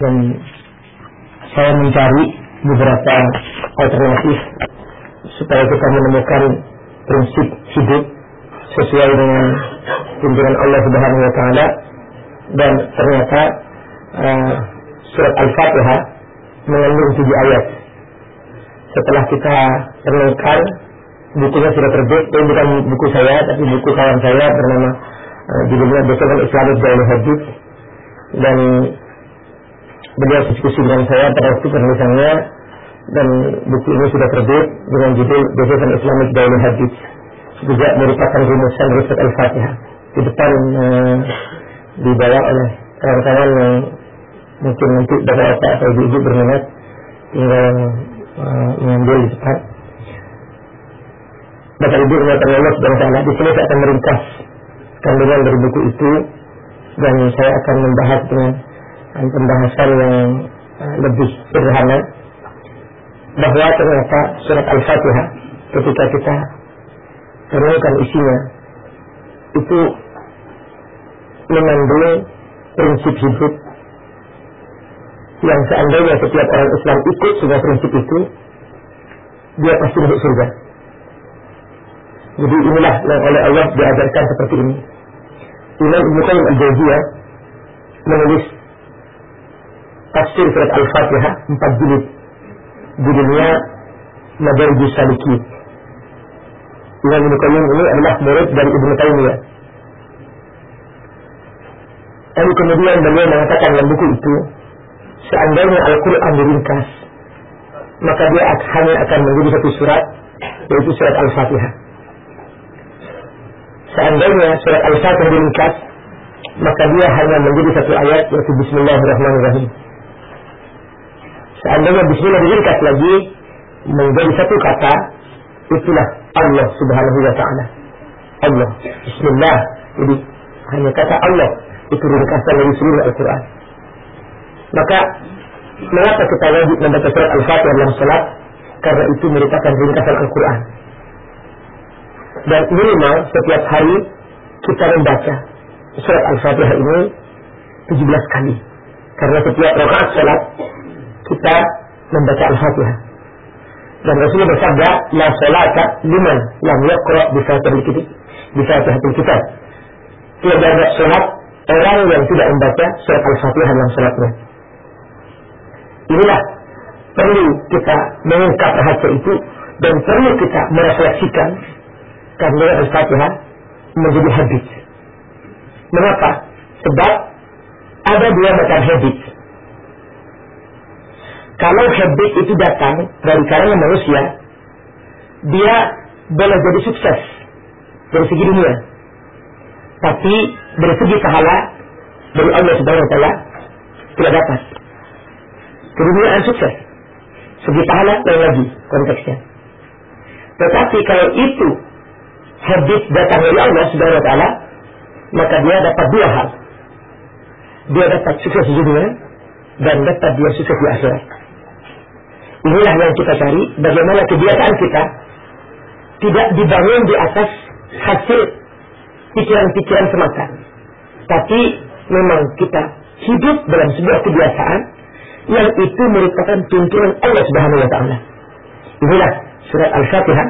dan saya mencari beberapa alternatif supaya kita menemukan prinsip hidup sesuai dengan pimpinan Allah Subhanahu wa taala. Dan ternyata uh, surat Al-Fatihah mengandung tujuh ayat. Setelah kita renungkan bukunya sudah terbit, ini bukan buku saya tapi buku kawan saya bernama uh, judulnya Document Islamic Daily Hadith dan beliau diskusi dengan saya pada waktu penulisannya dan buku ini sudah terbit dengan judul Document Islamic Daily Hadith. Juga merupakan rumusan riset Al-Fatihah. Di depan uh, dibawa oleh kawan-kawan yang mungkin nanti bapak-bapak atau ibu-ibu berminat tinggal mengambil di depan. Bapak Ibu Rumah Allah Subhanahu Taala di sini saya akan meringkas kandungan dari buku itu dan saya akan membahas dengan pembahasan yang uh, lebih sederhana bahwa ternyata surat Al-Fatihah ketika kita renungkan isinya itu mengandung prinsip hidup yang seandainya setiap orang Islam ikut semua prinsip itu dia pasti masuk surga. Jadi inilah yang oleh Allah diajarkan seperti ini. Imam Ibnu Qayyim al-Jauziyah menulis tafsir surat Al-Fatihah empat jilid. Judulnya Madarijus Salikin. Imam Ibnu ini adalah murid dari Ibnu Taimiyah. Lalu kemudian beliau mengatakan dalam buku itu, seandainya Al-Quran diringkas, maka dia hanya akan menjadi satu surat, yaitu surat Al-Fatihah. Seandainya surat Al-Fatihah diringkas, maka dia hanya menjadi satu ayat, yaitu Bismillahirrahmanirrahim. Seandainya Bismillah diringkas lagi, menjadi satu kata, itulah Allah subhanahu wa ta'ala. Allah. Bismillah. Jadi hanya kata Allah itu ringkasan dari seluruh Al-Quran. Maka mengapa kita wajib membaca surat Al-Fatihah dalam salat? Karena itu merupakan ringkasan Al-Quran. Dan minimal setiap hari kita membaca surat Al-Fatihah ini 17 kali. Karena setiap rakaat salat kita membaca Al-Fatihah. Dan Rasulullah bersabda, La salata liman lam yaqra bi fatihil kitab. Bi fatihil kitab. Tiada ada salat orang yang tidak membaca surat Al-Fatihah dalam salatnya. Inilah perlu kita mengungkap rahasia itu dan perlu kita merefleksikan karena Al-Fatihah menjadi habit. Mengapa? Sebab ada dua macam habit. Kalau habit itu datang dari kalangan manusia, dia boleh jadi sukses dari segi dunia. Tapi dari segi pahala dari Allah Subhanahu wa taala tidak dapat. Keduniaan sukses. Segi pahala lain lagi konteksnya. Tetapi kalau itu habis datang dari Allah Subhanahu wa taala, maka dia dapat dua hal. Dia dapat sukses di dunia dan dapat dia sukses di akhirat. Inilah yang kita cari bagaimana kebiasaan kita tidak dibangun di atas hasil pikiran-pikiran semata. Tapi memang kita hidup dalam sebuah kebiasaan yang itu merupakan tuntunan Allah Subhanahu wa taala. Inilah surat Al-Fatihah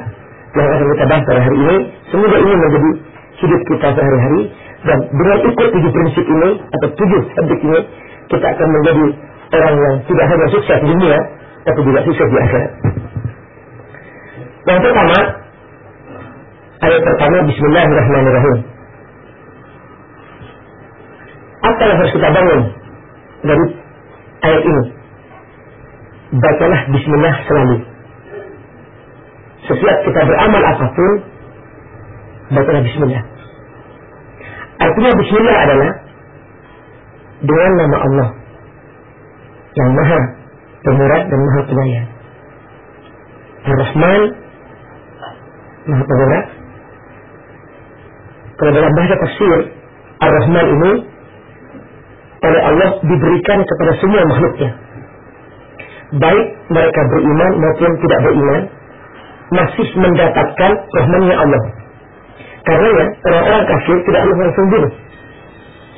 yang akan kita bahas pada hari ini. Semoga ini menjadi hidup kita sehari-hari dan dengan ikut tujuh prinsip ini atau tujuh habit ini kita akan menjadi orang yang tidak hanya sukses di dunia tapi juga di akhirat. Yang pertama, ayat pertama Bismillahirrahmanirrahim. Apa yang harus kita bangun dari ayat ini? Bacalah Bismillah selalu. Setiap kita beramal apa pun, bacalah Bismillah. Artinya Bismillah adalah dengan nama Allah yang maha pemurah dan maha penyayang. Ar-Rahman maha pemurah. Kalau dalam bahasa tafsir, Ar-Rahman ini oleh Allah diberikan kepada semua makhluknya. Baik mereka beriman maupun tidak beriman, masih mendapatkan rahmannya Allah. Karena orang-orang kafir tidak Allah langsung bunuh.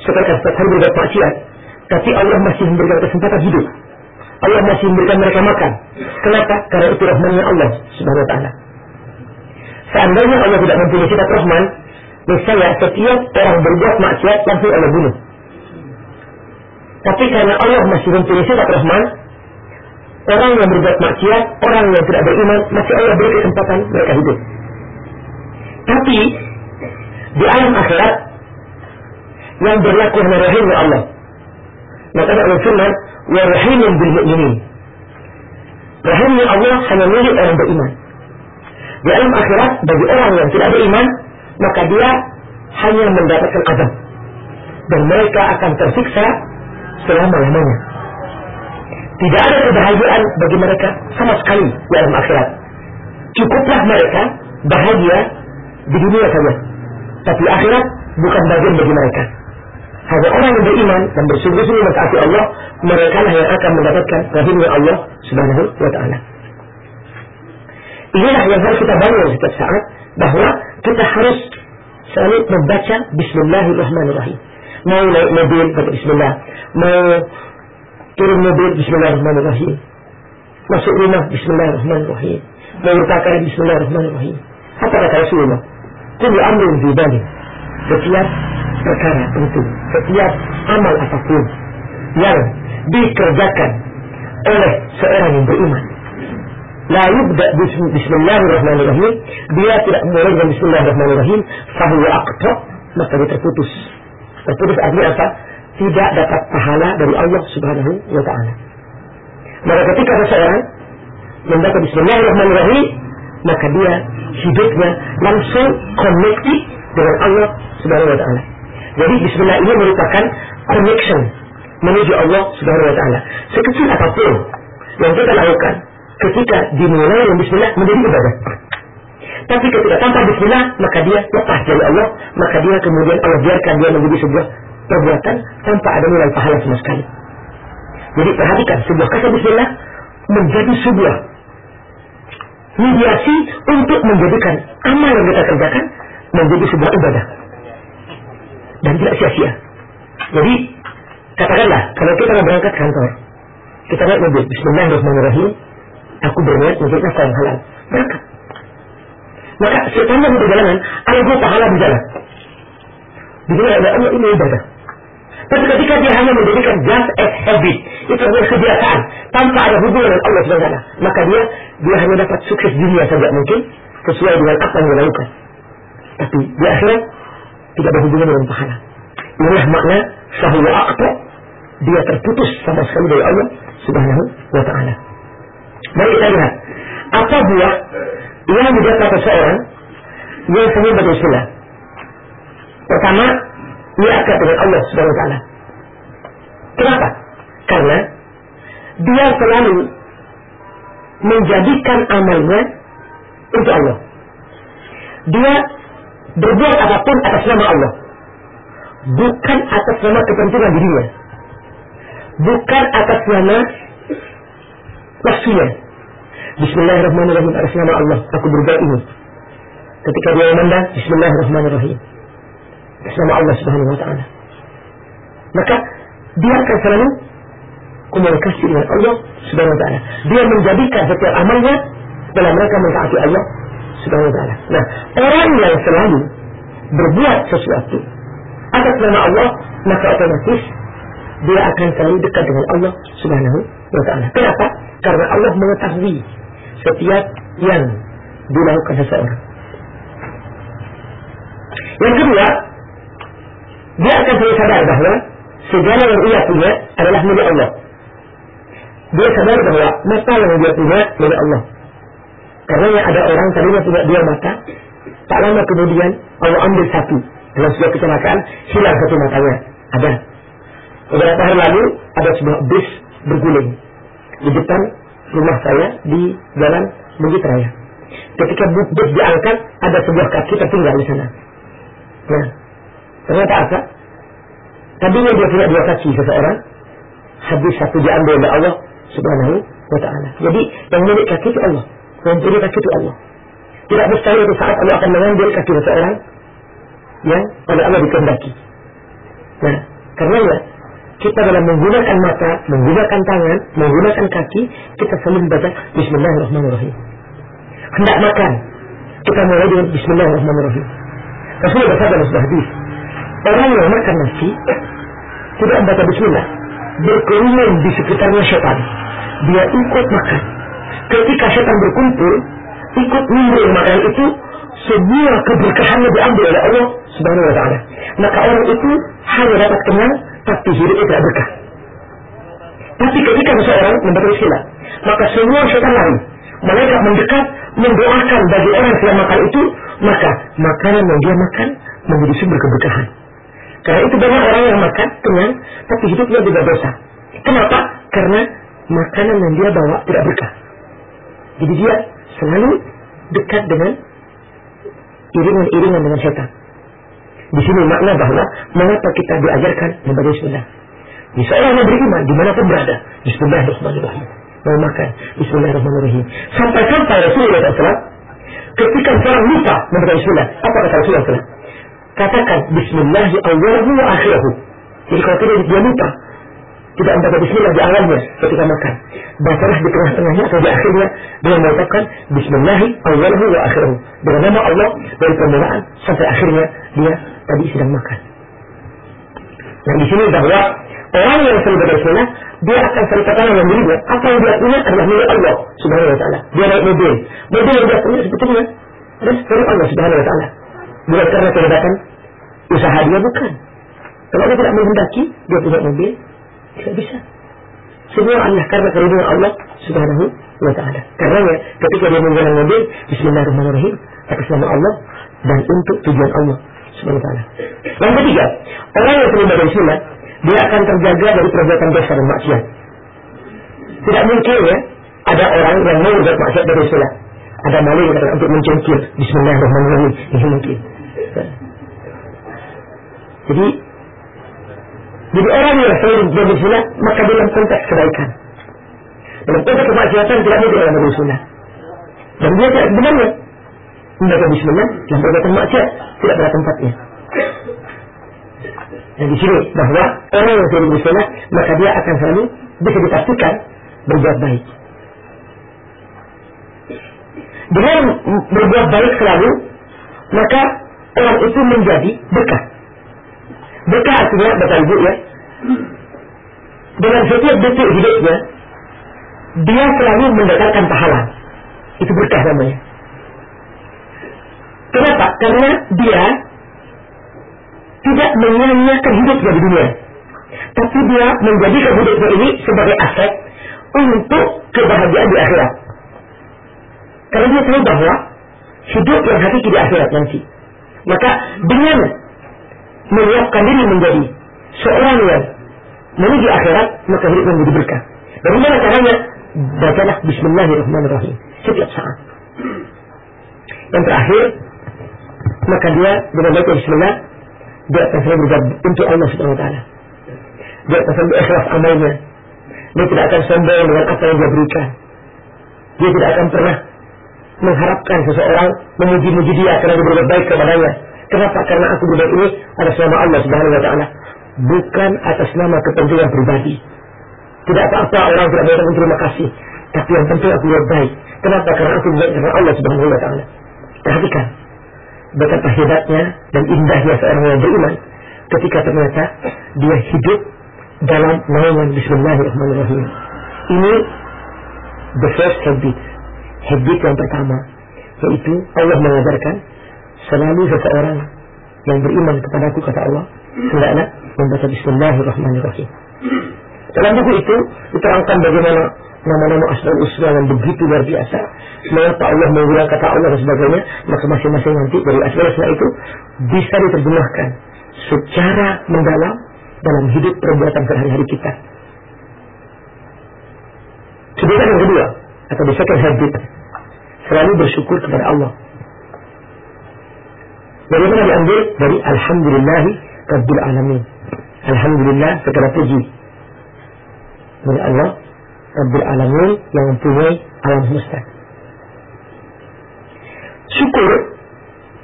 Sekarang setiap hari berbuat maksiat, Tapi Allah masih memberikan kesempatan hidup. Allah masih memberikan mereka makan. Kenapa? Karena itu rahmannya Allah subhanahu wa. Seandainya Allah tidak mempunyai sifat rahman, misalnya setiap orang berbuat maksiat langsung Allah bunuh. Tapi karena Allah masih mempunyai sifat rahman, orang yang berbuat maksiat, orang yang tidak beriman, masih Allah beri kesempatan mereka hidup. Tapi di alam akhirat yang berlaku hanya rahimnya Allah. Maka Allah firman, wa rahimun bil mu'minin. Rahimnya Allah hanya milik orang beriman. Di alam akhirat bagi orang yang tidak beriman, maka dia hanya mendapatkan azab. Dan mereka akan tersiksa selama-lamanya. Tidak ada kebahagiaan bagi mereka sama sekali di alam akhirat. Cukuplah mereka bahagia di dunia saja. Tapi akhirat bukan bagian bagi mereka. Hanya orang yang beriman dan bersungguh-sungguh mentaati Allah, mereka lah yang akan mendapatkan rahimnya Allah Subhanahu wa taala. Inilah yang harus kita bangun setiap saat bahwa kita harus selalu membaca Bismillahirrahmanirrahim. Mau naik mobil baca Bismillah, mau turun mobil Bismillahirrahmanirrahim, masuk rumah Bismillahirrahmanirrahim, mau berpakaian Bismillahirrahmanirrahim. Apa kata Rasulullah? Kullu amrin fi Setiap perkara penting, setiap amal apa pun yang dikerjakan oleh seorang yang beriman. La yubda bismillahirrahmanirrahim. Dia tidak mulai dengan bismillahirrahmanirrahim. Fahuwa aqta. Maka dia terputus. Terputus artinya apa? Tidak dapat pahala dari Allah subhanahu wa ta'ala. Maka ketika seseorang membaca bismillahirrahmanirrahim. Maka dia hidupnya langsung connected dengan Allah subhanahu wa ta'ala. Jadi bismillah ini merupakan connection menuju Allah Subhanahu wa taala. Sekecil apa pun yang kita lakukan ketika dimulai dengan bismillah menjadi ibadah. Tapi ketika tanpa bismillah maka dia lepas dari Allah, maka dia kemudian Allah biarkan dia menjadi sebuah perbuatan tanpa ada nilai pahala sama sekali. Jadi perhatikan sebuah kata bismillah menjadi sebuah mediasi untuk menjadikan amal yang kita kerjakan menjadi sebuah ibadah dan tidak sia-sia. Jadi katakanlah kalau kita mau berangkat kantor, kita naik mobil, Bismillahirrahmanirrahim, aku berniat untuk nafkah yang halal, berangkat. Maka sepanjang perjalanan, ada pahala di jalan. Di jalan ada Allah ini ibadah. Tapi ketika dia hanya menjadikan just as habit, itu adalah kebiasaan, tanpa ada hubungan dengan Allah SWT, maka dia dia hanya dapat sukses dunia saja mungkin, sesuai dengan apa yang dia lakukan. Tapi di akhirat, tidak ada hubungan dengan pahala. Inilah makna sahwa akta dia terputus sama sekali dari Allah Subhanahu wa taala. Mari kita lihat apa buah yang didapat seseorang yang seni berusaha. Pertama, ia akan dengan Allah Subhanahu wa taala. Kenapa? Karena dia selalu menjadikan amalnya untuk Allah. Dia berbuat apa pun atas nama Allah. Bukan atas nama kepentingan dirinya. Bukan atas nama nafsunya. Bismillahirrahmanirrahim atas nama Allah. Aku berbuat ini. Ketika dia memandang Bismillahirrahmanirrahim. Atas nama Allah subhanahu wa ta'ala. Maka dia akan selalu komunikasi dengan Allah subhanahu wa ta'ala. Dia menjadikan setiap amalnya dalam mereka mentaati Allah Subhanahu wa. Nah, orang yang selalu berbuat sesuatu atas nama Allah, maka otomatis dia akan selalu dekat dengan Allah Subhanahu wa taala. Kenapa? Karena Allah mengetahui setiap yang dilakukan seseorang. Yang kedua, dia akan selalu sadar bahwa segala yang ia punya adalah milik Allah. Dia sadar bahwa mata yang dia punya milik Allah. Karena ada orang tadinya punya dua mata, tak lama kemudian Allah ambil satu. Dalam sebuah kecelakaan, hilang satu matanya. Ada. Beberapa hari lalu, ada sebuah bis berguling. Di depan rumah saya, di jalan Bukit Raya. Ketika bis diangkat, ada sebuah kaki tertinggal di sana. Nah, ternyata apa? Tadinya dia punya dua kaki seseorang, habis satu diambil oleh Allah subhanahu wa ta'ala. Jadi, yang milik kaki itu Allah memberi kaki Allah. Tidak mustahil itu saat Allah akan mengambil kaki seseorang yang oleh Allah dikehendaki. Nah, karena ya, kita dalam menggunakan mata, menggunakan tangan, menggunakan kaki, kita selalu membaca Bismillahirrahmanirrahim. Hendak makan, kita mulai dengan Bismillahirrahmanirrahim. Rasulullah bersabda dalam hadis, orang yang makan nasi tidak membaca Bismillah, berkerumun di sekitarnya syaitan. Dia ikut makan. Ketika syaitan berkumpul, ikut nimbrung makanan itu, semua keberkahannya diambil oleh Allah Subhanahu wa taala. Maka orang itu hanya dapat kenyang tapi hidupnya tidak berkah. Tapi ketika seseorang membaca bismillah, maka semua syaitan lain mereka mendekat mendoakan bagi orang yang makan itu, maka makanan yang dia makan menjadi sumber keberkahan. Karena itu banyak orang yang makan kenyang, tapi hidupnya juga dosa. Kenapa? Karena makanan yang dia bawa tidak berkah. Jadi dia selalu dekat dengan iringan-iringan dengan setan. Di sini makna bahwa mengapa kita diajarkan membaca Bismillah. Di seorang yang beriman di mana pun berada. Bismillahirrahmanirrahim. Mau makan. Bismillahirrahmanirrahim. Sampai-sampai Rasulullah SAW ketika seorang lupa membaca Bismillah. Apa kata Rasulullah SAW? Katakan Bismillahirrahmanirrahim. Jadi kalau tidak dia lupa tidak membaca bismillah di awalnya ketika makan. Bacalah di tengah-tengahnya atau di akhirnya dengan mengucapkan bismillah awalnya wa akhirnya. Dengan nama Allah dari permulaan sampai akhirnya dia tadi sedang makan. Nah di sini bahwa orang yang sering berdoa bismillah dia akan sering katakan yang miliknya apa yang dia punya adalah milik Allah subhanahu wa taala. Dia naik mobil, mobil yang dia punya sebetulnya adalah dari Allah subhanahu wa taala. Bukan karena kehebatan usaha dia bukan. Kalau dia tidak menghendaki dia punya mobil, tidak bisa. Semua adalah karena kerinduan Allah Subhanahu wa taala. Karena ketika dia menggunakan mobil, bismillahirrahmanirrahim atas nama Allah dan untuk tujuan Allah Subhanahu wa taala. Yang ketiga, orang yang terlibat bismillah, dia akan terjaga dari perbuatan dosa dan maksiat. Tidak mungkin ya ada orang yang mau berbuat maksiat dari bismillah. Ada maling yang untuk mencengkir bismillahirrahmanirrahim. Ini mungkin. Jadi jadi orang yang selalu berbismillah maka dalam konteks kebaikan. Dalam konteks kemaksiatan tidak mungkin orang berbismillah. Dan dia tidak sebenarnya membaca bismillah dalam perbuatan maksiat tidak pada tempatnya. Dan di sini bahwa orang yang selalu berbismillah maka dia akan selalu bisa dipastikan berbuat baik. Dengan berbuat baik selalu maka orang itu menjadi berkah. Berkah artinya Bapak Ibu ya. Dengan setiap detik hidupnya dia selalu mendapatkan pahala. Itu berkah namanya. Kenapa? Karena dia tidak menyanyiakan hidupnya di dunia. Tapi dia menjadikan hidupnya ini sebagai aset untuk kebahagiaan di akhirat. Karena dia tahu bahwa hidup yang hakiki di akhirat nanti. Maka dengan menyiapkan diri menjadi seorang yang menuju akhirat, maka hidup menjadi berkah. Bagaimana caranya? Bacalah Bismillahirrahmanirrahim setiap saat. Yang terakhir, maka dia dengan baca Bismillah, dia akan selalu berbuat untuk Allah Subhanahu Taala. Dia akan selalu ikhlas amalnya. Dia tidak akan sombong dengan apa yang dia berikan. Dia tidak akan pernah mengharapkan seseorang memuji-muji dia karena dia berbuat baik kepadanya Kenapa? Karena aku berbuat ini atas nama Allah Subhanahu wa taala, bukan atas nama kepentingan pribadi. Tidak apa-apa orang tidak boleh terima kasih, tapi yang penting aku berbuat baik. Kenapa? Karena aku berbuat karena Allah Subhanahu wa taala. Perhatikan betapa hebatnya dan indahnya seorang yang beriman ketika ternyata dia hidup dalam naungan Bismillahirrahmanirrahim. Ini the first habit, habit yang pertama, yaitu Allah mengajarkan selalu seseorang yang beriman kepada aku kata Allah hendaklah membaca Bismillahirrahmanirrahim. Dalam buku itu diterangkan bagaimana nama-nama asal usma yang begitu luar biasa. Mengapa Allah menggunakan kata Allah dan sebagainya, maka masing-masing nanti dari asal usma itu bisa diterjemahkan secara mendalam dalam hidup perbuatan sehari-hari kita. Kebiasaan yang kedua, atau the second selalu bersyukur kepada Allah dari mana diambil? Dari Alhamdulillahi Rabbil Alamin. Alhamdulillah segala puji. Dari Allah Rabbil Alamin yang mempunyai alam semesta. Syukur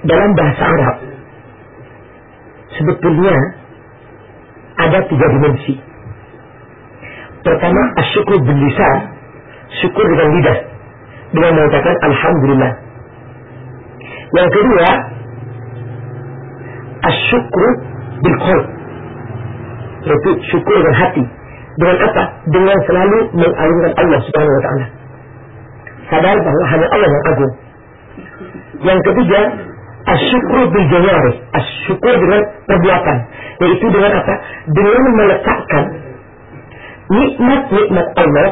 dalam bahasa Arab sebetulnya ada tiga dimensi. Pertama, asyukur bil lisan, syukur dengan lidah dengan mengatakan alhamdulillah. Yang kedua, asyukur bil qalb. Yaitu syukur dengan hati. Dengan apa? Dengan selalu mengagungkan Allah Subhanahu wa taala. Sadar bahwa hanya Allah yang agung. Yang ketiga, asyukur bil jawarih. Asyukur dengan perbuatan. Yaitu dengan apa? Dengan meletakkan nikmat-nikmat Allah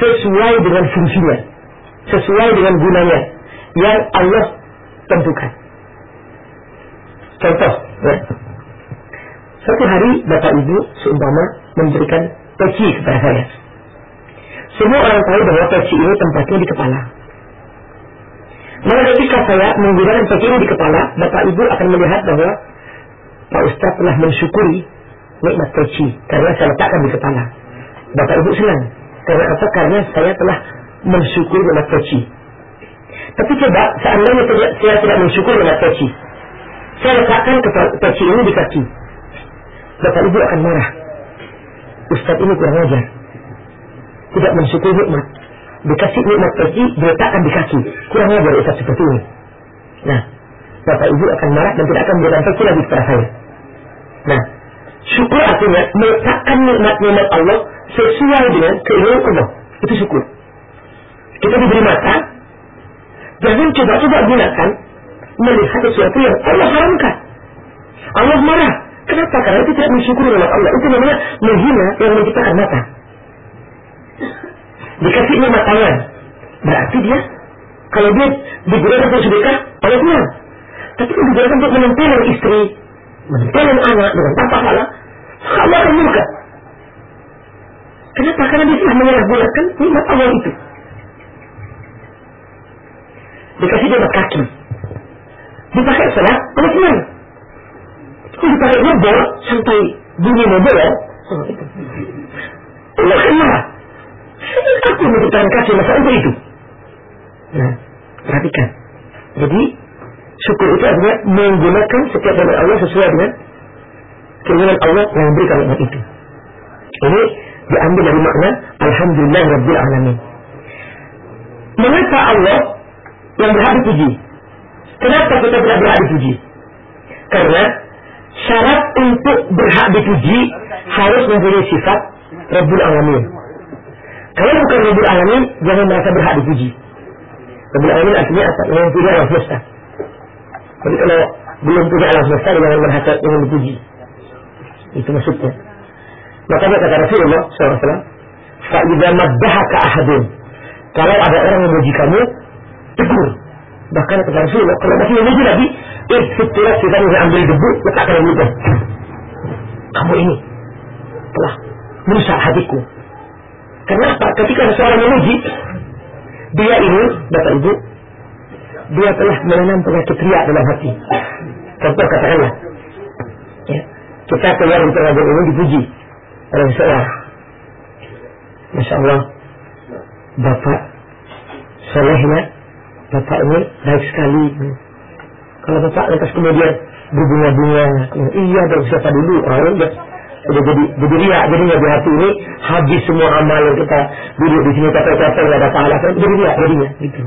sesuai dengan fungsinya, sesuai dengan gunanya yang Allah tentukan. Contoh, ya. Suatu hari Bapak Ibu seumpama memberikan peci kepada saya. Semua orang tahu bahwa peci ini tempatnya di kepala. Maka ketika saya menggunakan peci ini di kepala, Bapak Ibu akan melihat bahwa Pak Ustaz telah mensyukuri nikmat peci karena saya letakkan di kepala. Bapak Ibu senang. Karena apa? Karena saya telah mensyukuri nikmat peci. Tapi coba seandainya saya tidak mensyukuri nikmat peci. Saya letakkan peci ini di kaki. Bapak Ibu akan marah. Ustaz ini kurang ajar. Tidak mensyukuri nikmat. Dikasih nikmat peci, diletakkan di kaki. Kurang ajar Ustaz seperti ini. Nah, Bapak Ibu akan marah dan tidak akan memberikan peci lagi kepada saya. Nah, Syukur artinya meletakkan nikmat-nikmat Allah sesuai dengan keinginan Allah. Itu syukur. Kita diberi mata, jangan coba-coba gunakan melihat sesuatu yang Allah haramkan. Allah marah. Kenapa? Karena itu tidak mensyukuri nikmat Allah. Itu namanya menghina yang menciptakan mata. Dikasih nikmat tangan. Berarti dia, kalau dia digunakan untuk sedekah, Allah senang. Tapi kalau digunakan untuk menempelkan istri, menempelkan anak dengan tanpa salah, Allah akan murka. Kenapa? Karena dia telah menyalahgunakan nikmat Allah itu. Dikasih nikmat kaki. Dipakai salah, Allah senang. Kalau dipakai mobil sampai bunyi mobil ya, Allah akan marah. Aku menciptakan kaki masa untuk itu. Nah, perhatikan. Jadi, syukur itu artinya menggunakan setiap nikmat Allah sesuai dengan keinginan Allah yang memberikan nikmat itu. Ini diambil dari makna Alhamdulillah Rabbil Alamin. Mengapa Allah yang berhak dipuji? Kenapa kita tidak berhak dipuji? Karena syarat untuk berhak dipuji harus mempunyai sifat Rabbul Alamin. Kalau bukan Rabbul Alamin, jangan merasa berhak dipuji. Rabbul Alamin artinya apa? Yang punya alam semesta. Jadi kalau belum punya alam semesta, jangan merasa ingin dipuji. Itu maksudnya. Makanya kata Rasulullah SAW, Fa'idha maddahaka ahadun. Kalau ada orang memuji kamu. Bahkan kata Rasulullah, kalau masih memuji lagi, eh, setiap kita yang ambil debu, letakkan yang mudah. Kamu ini telah merusak hatiku. Kenapa? Ketika seseorang memuji, dia ini, Bapak Ibu, dia telah menanam penyakit riak dalam hati. Contoh katakanlah, ya, kita keluar dari pengajian ini dipuji oleh seorang. Masya Allah, Bapak solehnya, Bapak ini baik sekali. Kalau Bapak lantas kemudian berbunga-bunga, iya dari siapa dulu, orang udah. Udah jadi jadi ria jadinya di hati ini. Habis semua amal yang kita duduk di sini capek-capek nggak ada pahala kan? Jadi ria jadinya gitu.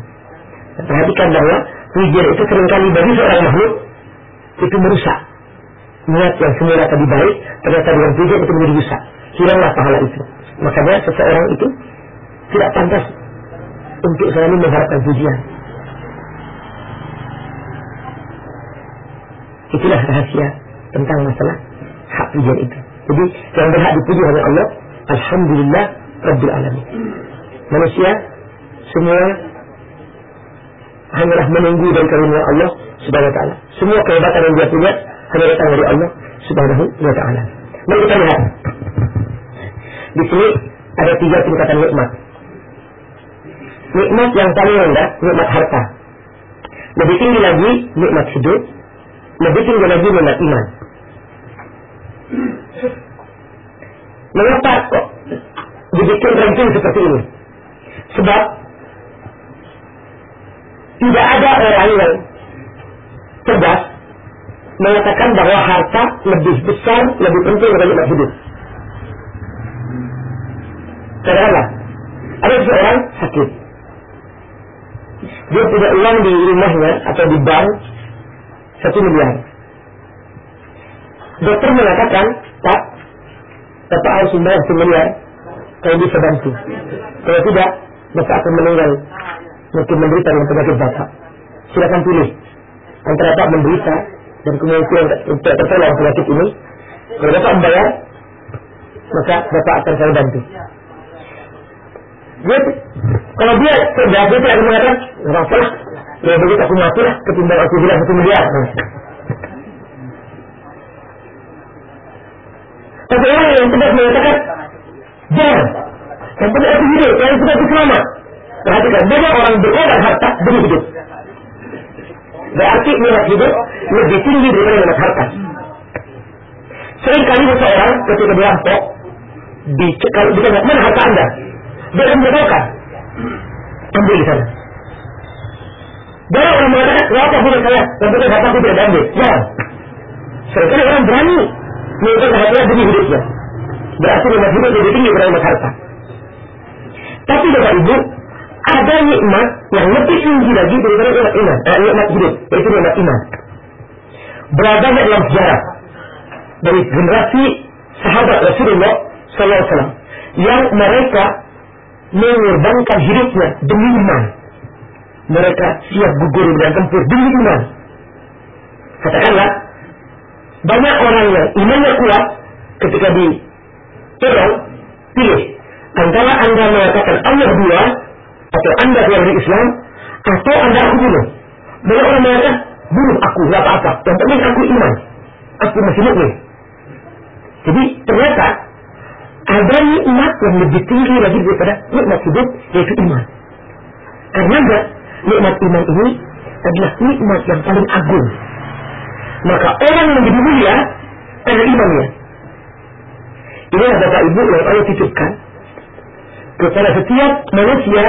Perhatikan bahwa pujian itu sering kali bagi seorang makhluk itu merusak. Niat yang semula tadi baik ternyata dengan pujian itu menjadi rusak. Hilanglah pahala itu. Makanya seseorang itu tidak pantas untuk selalu mengharapkan pujian itulah rahasia tentang masalah hak pujian itu jadi yang berhak dipuji oleh Allah Alhamdulillah Rabbil Alamin manusia semua hanyalah menunggu dari karunia Allah Subhanahu wa taala. Semua kehebatan yang dia punya hanya datang dari Allah Subhanahu wa taala. Mari kita lihat. Di sini ada tiga tingkatan nikmat. Nikmat yang paling rendah, nikmat harta. Lebih tinggi lagi nikmat hidup, lebih lagi nikmat iman. Mengapa kok dibikin ranking seperti ini? Sebab tidak ada orang yang cerdas mengatakan bahwa harta lebih besar, lebih penting dari nikmat hidup. Katakanlah, ada seorang sakit. Dia punya uang di rumahnya atau di bank satu miliar. Dokter mengatakan, Pak, Bapak harus membayar satu miliar kalau bisa bantu. Kalau tidak, Bapak akan meninggal. Mungkin menderita dengan penyakit Bapak. Silakan pilih antara Bapak menderita dan kemudian untuk tertolong penyakit ini. Kalau Bapak membayar, maka Bapak akan saya bantu. Dia, kalau dia cerdas, dia tidak mengatakan, nggak. Ya begitu aku mati lah, ketimbang aku bilang satu miliar. Tapi orang yang tidak mengatakan, jangan. Yang penting aku hidup, yang penting aku selamat. Perhatikan, banyak orang berkorban harta demi hidup. Berarti nikmat hidup lebih tinggi daripada nikmat harta. Seringkali seseorang ketika dirampok, dicekal, ditanya, mana harta anda? Dia akan berkata, ambil di sana. Banyak orang mengatakan, nggak apa punya saya, penting harta aku tidak diambil. Jangan. Seringkali orang berani mengukur harta demi hidupnya. Berarti nikmat hidup lebih tinggi daripada nikmat harta. Tapi Bapak Ibu, ada nikmat yang lebih tinggi lagi daripada nikmat iman, eh, nikmat hidup, yaitu nikmat iman. Beradanya dalam sejarah dari generasi sahabat Rasulullah SAW yang mereka mengorbankan hidupnya demi iman. Mereka siap gugur dan tempur demi iman. Katakanlah, banyak orang yang imannya kuat ketika di tolong, pilih antara anda mengatakan Allah dua atau anda keluar dari Islam atau anda aku bunuh. Banyak orang mengatakan bunuh aku, nggak apa-apa. Yang penting aku iman, aku masih mukmin. Jadi ternyata ada nikmat yang lebih tinggi lagi daripada nikmat hidup yaitu iman. Karena nikmat iman ini adalah nikmat yang paling agung. Maka orang yang menjadi mulia karena imannya. Inilah Bapak Ibu yang Allah titipkan kepada setiap manusia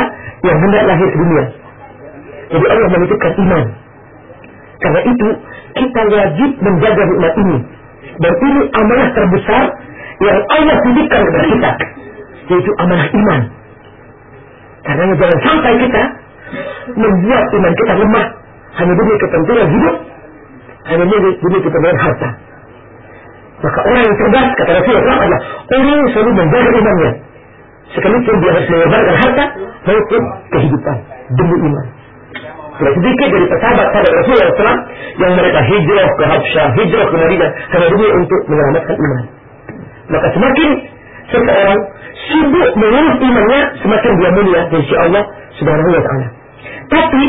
yang hendak lahir ke dunia. Jadi Allah menitipkan iman. Karena itu kita wajib menjaga nikmat ini. Dan ini amanah terbesar yang Allah titipkan kepada kita. Yaitu amanah iman. Karena jangan sampai kita membuat iman kita lemah hanya demi kepentingan hidup, hanya demi, demi kepentingan harta. Maka orang yang cerdas, kata Rasulullah adalah orang yang selalu menjaga imannya. Sekalipun dia harus mengorbankan harta maupun kehidupan demi iman. Tidak sedikit dari sahabat-sahabat Rasulullah SAW yang mereka hijrah ke Habsyah, hijrah ke Madinah hanya demi untuk menyelamatkan iman. Maka semakin seseorang sibuk mengurus imannya, semakin dia mulia sisi Allah Subhanahu wa taala. Tapi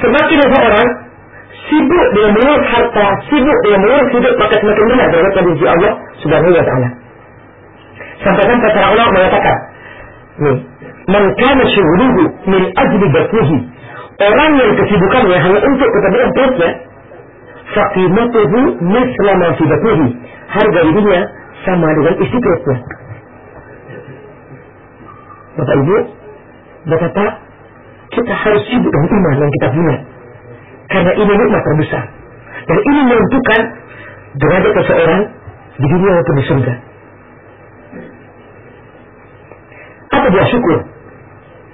semakin seseorang sibuk dengan mengurus harta, sibuk dengan mengurus hidup, maka semakin benar derajatnya di sisi Allah Subhanahu wa taala. Sampai-sampai para ulama mengatakan, nih, man kana min ajli batnihi. Orang yang kesibukannya hanya untuk kepentingan perutnya, faqimatuhu misla ma fi batnihi. Harga dirinya sama dengan isi perutnya. Bapak Ibu, betapa kita harus sibuk dengan iman yang kita punya. Karena ini nikmat terbesar. Dan ini menentukan derajat seseorang di dunia maupun di surga. Apa dia syukur?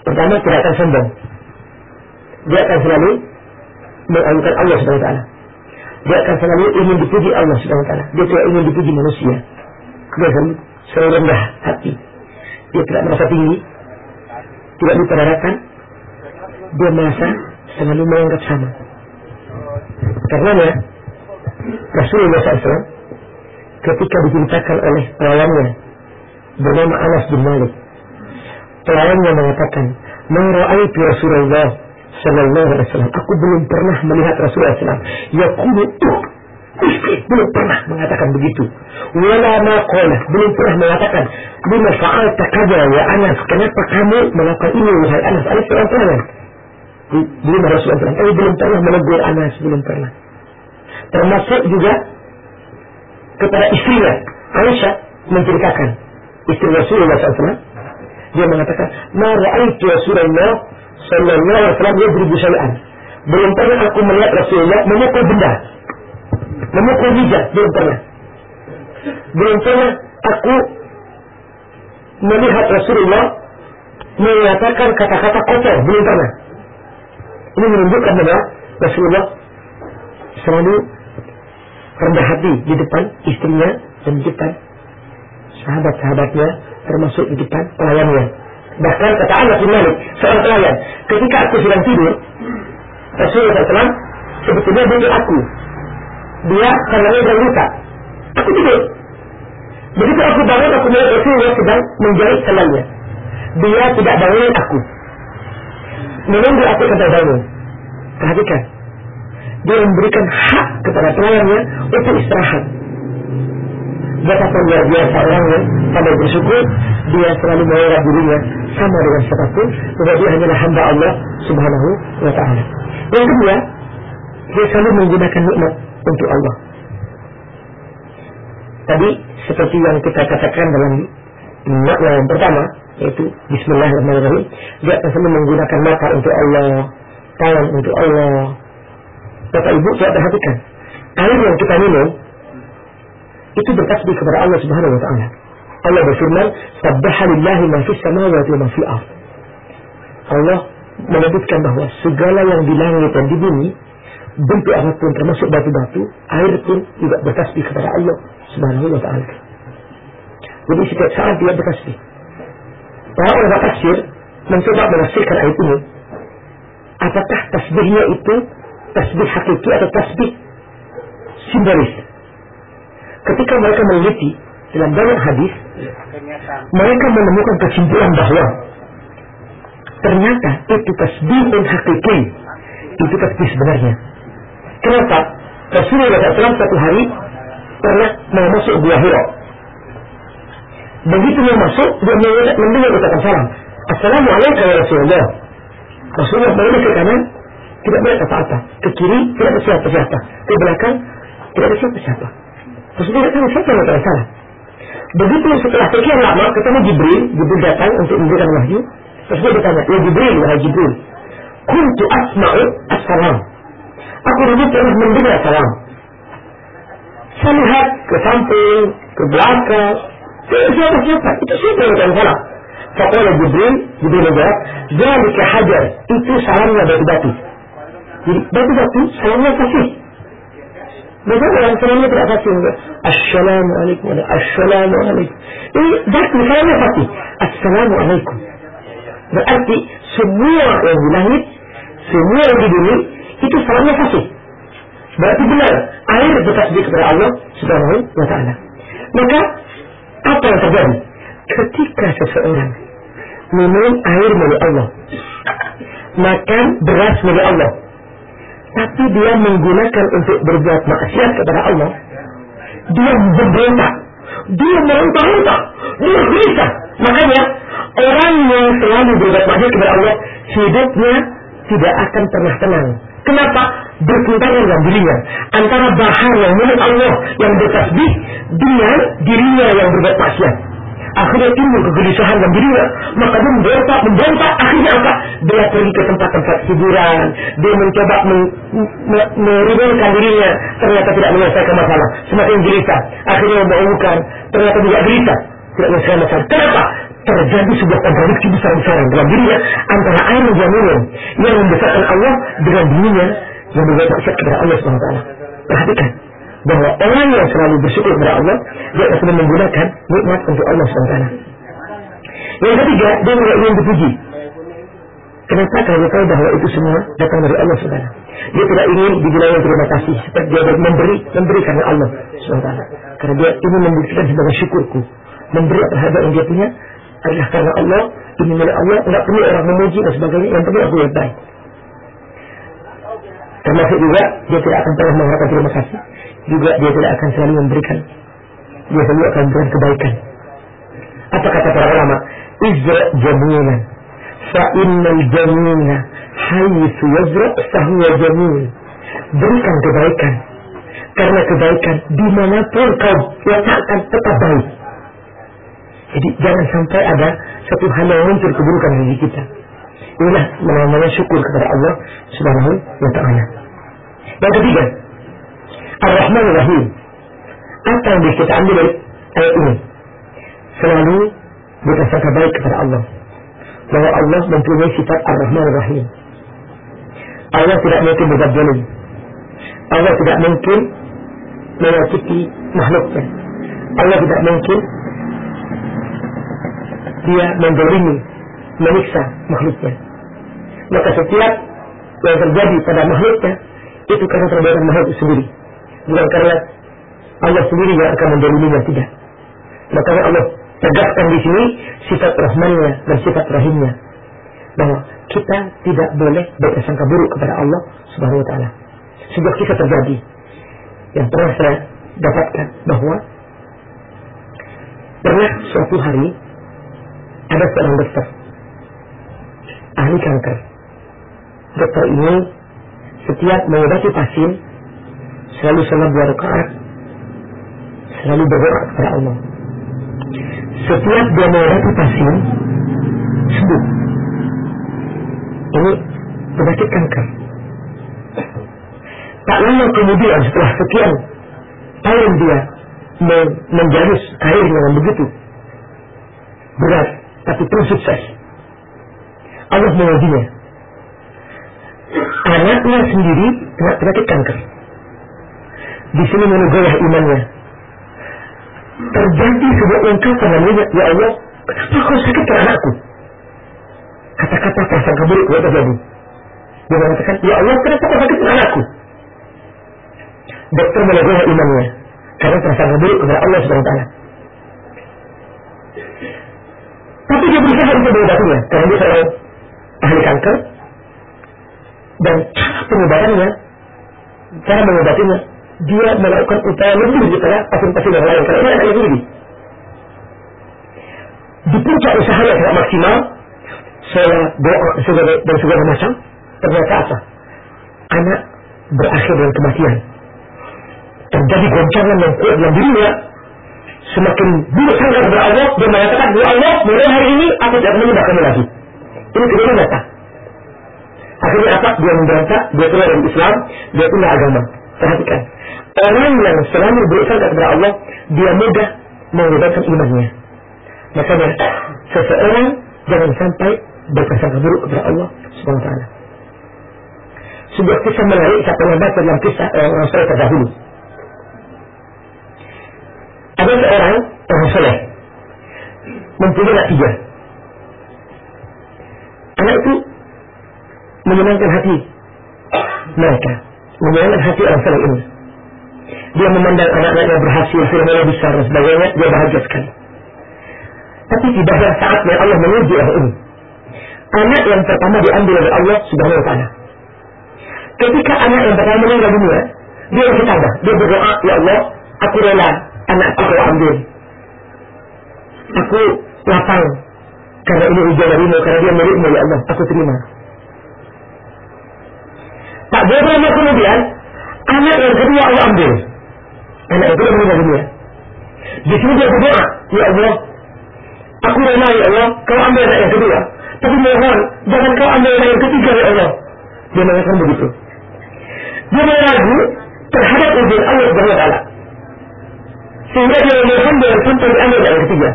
Pertama, tidak akan sombong. Dia akan selalu mengagungkan Allah taala. Dia akan selalu ingin dipuji Allah taala. Dia tidak ingin dipuji manusia. Dia selalu, rendah hati. Dia tidak merasa tinggi. Tidak lupa Dia merasa selalu menganggap sama. Karenanya Rasulullah SAW ketika diceritakan oleh pelayannya bernama Anas bin Malik pelayannya mengatakan itu Rasulullah Sallallahu Alaihi Wasallam. Aku belum pernah melihat Rasulullah SAW yakunu uh belum pernah mengatakan begitu. Wala maqalah belum pernah mengatakan lima faal kaza ya Anas kenapa kamu melakukan ini wahai Anas? Anas pernah belum Rasulullah SAW tapi belum pernah menegur Anas belum pernah. Termasuk juga kepada istrinya Aisyah menceritakan. Istri Rasulullah SAW dia mengatakan ma ra'aitu Rasulullah sallallahu alaihi wasallam yadribu syai'an. Belum pernah aku melihat Rasulullah memukul benda. Memukul bijak belum pernah. Belum pernah aku melihat Rasulullah mengatakan kata-kata kotor, belum pernah. Ini menunjukkan bahwa Rasulullah selalu rendah hati di depan istrinya dan di depan sahabat-sahabatnya termasuk di depan pelayannya. Bahkan kata Anas bin Malik, seorang pelayan, ketika aku sedang tidur, Rasulullah SAW sebetulnya butuh aku. Dia karena dia luka. Aku tidur. Begitu aku bangun, aku melihat Rasulullah sedang menjahit selanya. Dia tidak bangun aku. Menunggu aku sampai bangun. Perhatikan. Dia memberikan hak kepada pelayannya untuk istirahat. Betapa luar biasa orangnya pada bersyukur dia selalu menganggap dirinya sama dengan siapa pun bahwa dia hanyalah hamba Allah subhanahu wa ta'ala. Yang kedua, dia selalu menggunakan nikmat untuk Allah. Tadi seperti yang kita katakan dalam makna yang pertama yaitu Bismillahirrahmanirrahim. Dia akan selalu menggunakan mata untuk Allah tangan untuk Allah. Bapak Ibu coba perhatikan. Air yang kita minum itu bertasbih kepada Allah Subhanahu wa taala. Allah berfirman sabbaha ma wa ma fil Allah menyebutkan bahwa segala yang di langit dan di bumi bentuk apa pun termasuk batu-batu air pun juga bertasbih kepada Allah Subhanahu wa taala. Jadi setiap saat dia bertasbih. Para ulama tafsir mencoba menafsirkan ayat ini. Apakah tasbihnya itu tasbih hakiki atau tasbih simbolis? Ketika mereka meneliti dalam banyak hadis, mereka menemukan kesimpulan bahwa ternyata itu tasbih yang hakiki, itu tasbih sebenarnya. Kenapa? Rasulullah SAW satu hari pernah mau masuk hiro Begitu dia masuk, dia mendengar ucapan salam. Assalamualaikum ya Rasulullah. Rasulullah balik ke kanan, tidak boleh apa-apa. Ke kiri, tidak ada siapa-siapa. Ke belakang, tidak ada siapa-siapa. Rasulullah tidak tahu siapa yang ucapan salam. Begitu setelah sekian lama, ketemu Jibril, Jibril datang untuk memberikan wahyu. Rasulullah bertanya, ya Jibril, wahai Jibril. Kuntu asma'u assalam. Aku dulu pernah mendengar salam. Saya lihat ke samping, ke belakang, siapa siapa itu siapa yang salah Fakala Jibril Jibril menjawab Zalika hajar itu salamnya batu-batu jadi batu-batu salamnya fasih Bagaimana yang salamnya tidak fasih Assalamualaikum Assalamualaikum ini batu salamnya fasih Assalamualaikum berarti semua yang di langit semua yang di bumi itu salamnya fasih berarti benar air bertasbih kepada Allah subhanahu wa ta'ala maka apa yang terjadi? Ketika seseorang minum air milik Allah, makan beras milik Allah, tapi dia menggunakan untuk berbuat maksiat kepada Allah, dia berberontak, dia meronta-ronta, dia gelisah. Makanya orang yang selalu berbuat maksiat kepada Allah, hidupnya tidak akan pernah tenang. Kenapa? Bertentangan dengan dirinya. Antara bahar yang milik Allah yang bertasbih dengan dirinya yang berbuat maksiat. Akhirnya timbul kegelisahan dalam dirinya. Maka dia memberontak, memberontak. Akhirnya apa? Dia pergi ke tempat-tempat hiburan. Dia mencoba meringankan dirinya. Ternyata tidak menyelesaikan masalah. Semakin gelisah. Akhirnya membangunkan. Ternyata tidak gelisah. Tidak menyelesaikan masalah. Kenapa? terjadi sebuah kontradiksi besar-besaran dalam dirinya antara air yang minum yang membesarkan Allah dengan dirinya yang berbuat maksiat kepada Allah SWT. Perhatikan bahwa orang yang selalu bersyukur kepada Allah dia akan menggunakan nikmat untuk Allah SWT. Yang ketiga, dia tidak ingin dipuji. Kenapa? Karena tahu bahwa itu semua datang dari Allah SWT. Dia tidak ingin dibilang terima kasih. Seperti dia memberi, memberi karena Allah SWT. Karena dia ingin membuktikan sebagai syukurku. Memberi terhadap yang dia punya adalah karena Allah, ini milik Allah, tidak perlu orang memuji dan sebagainya, yang penting aku yang baik. Termasuk juga dia tidak akan pernah mengharapkan terima kasih. Juga dia tidak akan selalu memberikan. Dia selalu akan memberikan kebaikan. Apa kata para ulama? Izra jaminan. Fa'innal jamina haythu yazra fahuwa jamil. Berikan kebaikan. Karena kebaikan di mana pun kau letakkan tetap baik. Jadi jangan sampai ada satu hal yang muncul keburukan di kita. Inilah namanya syukur kepada Allah Subhanahu wa taala. Yang ketiga, Ar-Rahman Rahim. Apa yang bisa kita ambil dari ayat ini? Selalu berprasangka baik kepada Allah. Bahwa Allah mempunyai sifat Ar-Rahman Ar-Rahim. Allah tidak mungkin berbuat. Allah tidak mungkin menyakiti makhluknya. Allah tidak mungkin dia mendolimi, menyiksa makhluknya. Maka setiap yang terjadi pada makhluknya itu karena perbuatan makhluk sendiri. Bukan karena Allah sendiri yang akan mendoliminya, tidak. Maka Allah tegaskan di sini sifat rahmannya dan sifat rahimnya. Bahwa kita tidak boleh berprasangka buruk kepada Allah subhanahu wa ta'ala. Sebuah kisah terjadi yang pernah saya dapatkan bahwa pernah suatu hari ada seorang dokter ahli kanker. Dokter ini setiap mengobati pasien selalu salat dua rakaat, selalu berdoa kepada Allah. Setiap dia mengobati pasien sembuh. Ini penyakit kanker. Tak lama kemudian setelah sekian tahun dia menjalus karirnya yang begitu berat tapi terus sukses. Allah mengujinya. Anaknya sendiri kena penyakit kanker. Di sini menugoyah imannya. Terjadi sebuah ungkapan namanya, Ya Allah, kenapa kau sakitkan anakku? Kata-kata perasaan keburuk tidak terjadi. Dia mengatakan, Ya Allah, kenapa kau sakitkan anakku? Dokter menugoyah imannya. Karena perasaan keburuk kepada Allah SWT. Tapi dia berusaha untuk mengobatinya. Karena dia seorang ahli kanker. Dan cara pengobatannya, cara mengobatinya, dia melakukan upaya lebih daripada pasien-pasien yang lain. Karena ini anak yang lebih. Di puncak usaha yang tidak maksimal, saya doa dan segala macam, ternyata apa? Anak berakhir dengan kematian. Terjadi goncangan yang kuat dalam dirinya, semakin buruk sangat kepada Allah dia mengatakan ya Allah mulai hari ini aku tidak menyembah kamu lagi ini kejadian nyata akhirnya apa? Dia memberontak dia keluar dari Islam dia pindah agama. Perhatikan. Orang yang selalu berusaha kepada Allah dia mudah mengubahkan imannya. Makanya seseorang jangan sampai berprasangka buruk kepada Allah subhanahu wa ta'ala. Sebuah kisah menarik saya pernah baca dalam kisah orang soleh terdahulu. Ada seorang orang soleh. Mempunyai anak tiga. Anak itu menyenangkan hati mereka, menyenangkan hati orang soleh ini. Dia memandang anak-anaknya berhasil, firmannya besar dan sebagainya, dia bahagia sekali. Tapi tidaklah saatnya Allah menguji orang ini. Anak yang pertama diambil oleh Allah subhanahu wa ta'ala. Ketika anak yang pertama meninggal dunia, dia berkata, dia berdoa, Ya Allah, aku rela anakku kau ambil. Aku lapang karena ini ujian darimu, karena dia milikmu ya Allah, aku terima. Tak berapa lama kemudian, anak yang kedua Allah ambil. Anak yang kedua meninggal dunia. Di sini dia berdoa, ya Allah, aku rela ya Allah, kau ambil anak yang kedua. Tapi mohon, jangan kau ambil anak yang ketiga ya Allah. Dia mengatakan begitu. Dia meragu terhadap ujian Allah Subhanahu wa taala. Sehingga dia memohon dengan sampai diambil yang ketiga.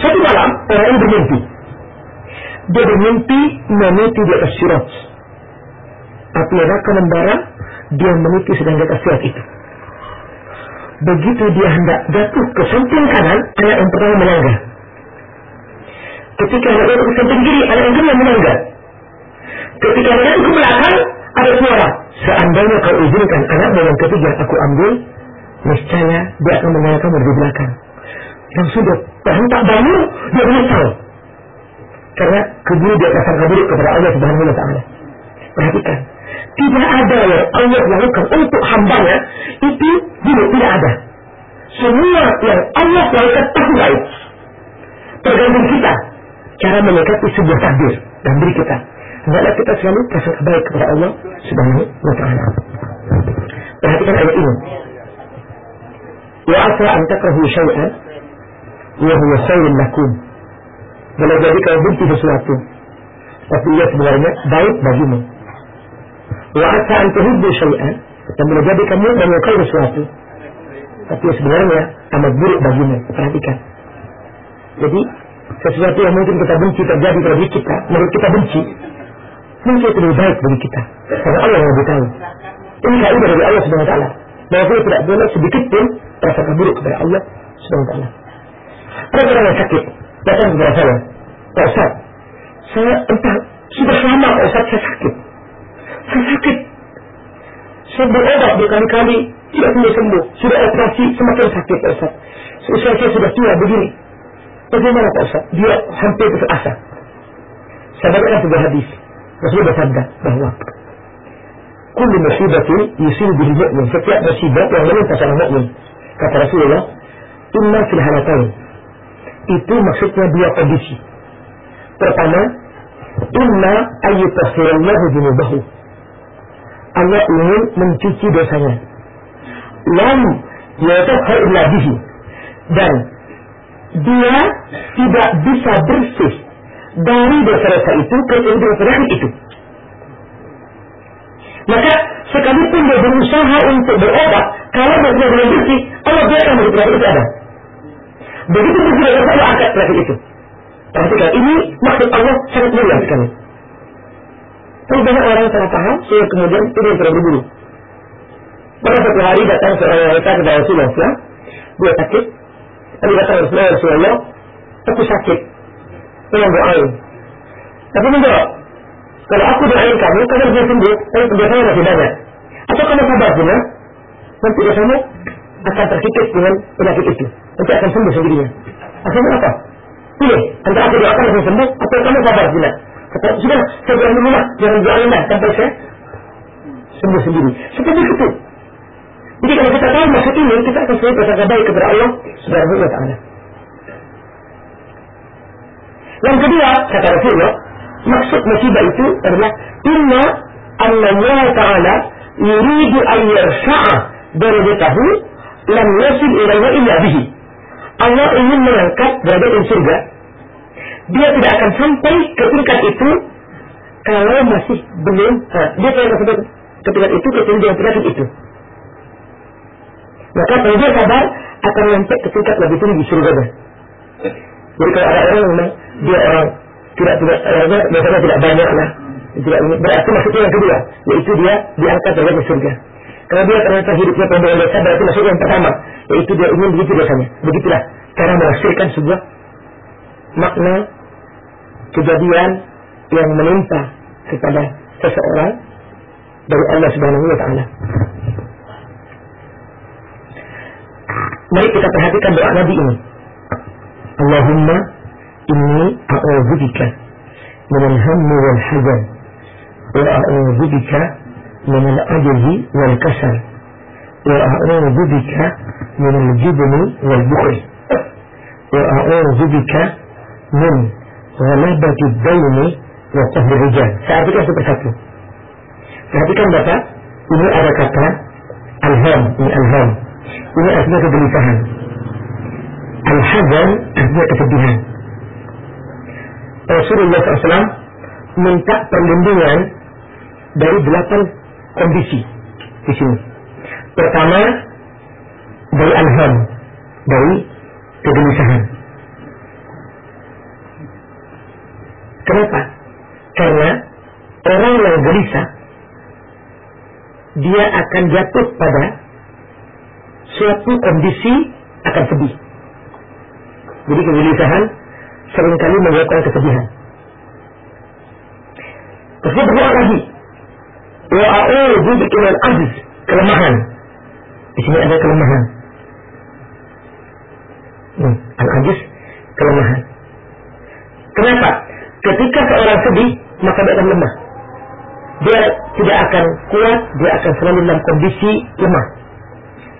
Suatu malam, orang ini bermimpi. Dia bermimpi meniti di atas sirat. Api neraka membara, dia meniti sedang di atas sirat itu. Begitu dia hendak jatuh ke samping kanan, anak yang pertama menangga. Ketika anak itu ke samping kiri, anak yang kedua menangga. Ketika anak itu ke belakang, ada suara. Seandainya kau izinkan anak yang ketiga aku ambil, niscaya dia akan menanyakan di belakang yang sudah terhentak dalil dia menyesal karena keburu dia akan buruk kepada Allah Subhanahu wa taala. Perhatikan. Tidak ada yang Allah lakukan untuk hambanya itu dulu tidak ada. Semua yang Allah lakukan pasti baik. Tergantung kita cara menyikapi sebuah takdir dan beri kita. Hendaklah kita selalu kasih baik kepada Allah Subhanahu wa taala. Perhatikan ayat ini. Ya asa antara takrahu wahyu khairun lakum. Boleh jadi kau benci sesuatu, tapi ia sebenarnya baik bagimu. Wa asa an tuhibbu syai'an, dan boleh jadi kamu menyukai sesuatu, tapi ia sebenarnya amat buruk bagimu. Perhatikan. Jadi sesuatu yang mungkin kita benci terjadi pada kita, menurut kita benci, mungkin itu lebih baik bagi kita. Karena Allah yang lebih tahu. Ini kaidah dari Allah Subhanahu Wa Taala. Bahwa kita tidak boleh sedikit pun rasa buruk kepada Allah Subhanahu Wa Taala. Yang sakit, datang kepada saya. Pak Ustaz, saya entah sudah lama Pak Ustaz saya sakit. Saya sakit. Saya berobat berkali-kali, tidak sembuh-sembuh. Sudah operasi, semakin sakit Pak Ustaz. Usia saya sudah tua begini. Bagaimana Pak Ustaz? Dia hampir putus asa. Saya bacakan sebuah hadis. Rasulullah bersabda bahwa kullu musibatin yusibu bihi mu'min. Setiap musibah yang menimpa seorang mukmin. Kata Rasulullah, inna fil halatain. Itu maksudnya dua kondisi. Pertama, inna ayyutahhirallahu junubahu. Allah ingin mencuci dosanya. Lam yatahhir illa bihi. Dan dia tidak bisa bersih dari dosa-dosa itu dengan penyakit itu. Maka sekalipun dia berusaha untuk berobat, kalau dia tidak bersih, Allah biarkan penyakit itu ada. Begitu pun tidak Allah angkat penyakit itu. Perhatikan, ini maksud Allah sangat mulia sekali. Tapi banyak orang yang salah paham, sehingga kemudian itu yang berburu. Pada satu hari datang seorang wanita kepada Rasulullah, dia sakit, Lalu kata Rasulullah, Rasulullah, aku sakit. Tolong doain. Tapi menjawab, kalau aku doain kamu, kamu bisa sembuh, tapi biasanya masih banyak. Atau kamu sabar juga, nanti dosamu akan terkikis dengan penyakit itu. Nanti akan sembuh sendirinya. Akhirnya apa? Pilih, antara aku doakan langsung sembuh, atau kamu sabar juga. Kata, sudah, saya bilang dulu lah, jangan doain lah, sampai saya sembuh sendiri. Seperti itu. Jadi kalau kita tahu maksud ini, kita akan selalu berkata baik kepada Allah Subhanahu wa taala. Yang kedua, kata Rasulullah, maksud musibah itu adalah inna Allah taala yuridu an yarfa'a darajatahu lam yasil ilaihi illa bihi. Allah ingin mengangkat derajat di surga. Dia tidak akan sampai ke tingkat itu kalau masih belum, nah, dia tidak akan sampai ke tingkat itu kecuali dengan penyakit itu. Maka kalau dia sabar akan sampai ke tingkat lebih tinggi surga. Jadi kalau ada orang memang dia orang tidak tidak eh, biasanya tidak banyak lah. Tidak, berarti maksudnya yang kedua, yaitu dia diangkat dari surga. Kalau dia ternyata hidupnya dengan dosa, berarti maksudnya yang pertama, yaitu dia ingin begitu dosanya. Begitulah cara menghasilkan sebuah makna kejadian yang menimpa kepada seseorang dari Allah Subhanahu wa taala. Mari kita perhatikan doa Nabi ini. Allahumma inni a'udzubika min al-hammi wal hazan wa a'udzubika wa a'udzubika min al-jubni wal bukhl wa a'udzubika min ghalabati ad-dayn wa qahri rijal. Saya artikan satu persatu. Perhatikan Bapak, ini ada kata alham, ini alham. Ini artinya kegelisahan. Al-hazan artinya kesedihan. Rasulullah SAW minta perlindungan dari delapan kondisi di sini. Pertama, dari alham, dari kegelisahan. Kenapa? Karena orang yang gelisah, dia akan jatuh pada suatu kondisi akan sedih. Jadi kegelisahan sering kali menyebabkan kesedihan. Terus berdoa lagi. Wa a'udzu bika min ajiz, kelemahan. Di sini ada kelemahan. Hmm, al-ajiz, kelemahan. Kenapa? Ketika seorang sedih, maka dia akan lemah. Dia tidak akan kuat, dia akan selalu dalam kondisi lemah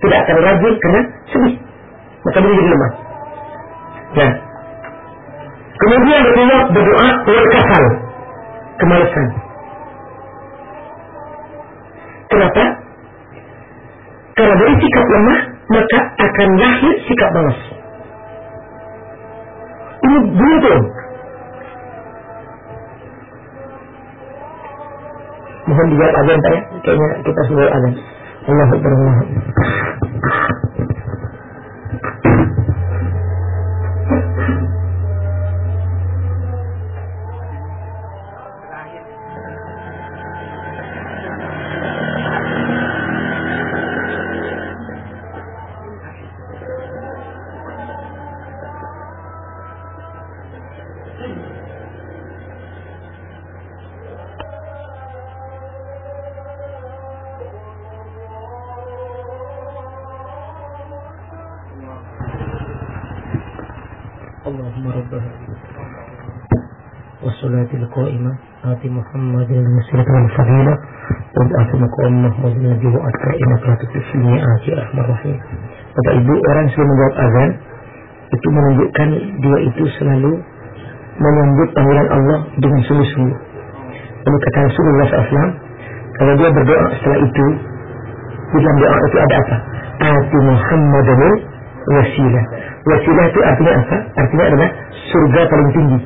tidak akan rajin karena sedih. Maka dia jadi lemah. Ya. Kemudian kedua berdoa wal kasal. Kemalasan. Kenapa? Karena dari sikap lemah maka akan lahir sikap malas. Ini beruntung. Mohon dijawab azan Pak ya. Kayaknya kita sudah azan. Allah Akbar silakan Fadila Allah Bapak Ibu orang yang selalu menjawab azan itu menunjukkan dia itu selalu menyambut panggilan Allah dengan sungguh-sungguh. Ini kata Rasulullah SAW, kalau dia berdoa setelah itu, di dalam doa itu ada apa? Ati Muhammadul wasilah. Wasilah itu artinya apa? Artinya adalah surga paling tinggi.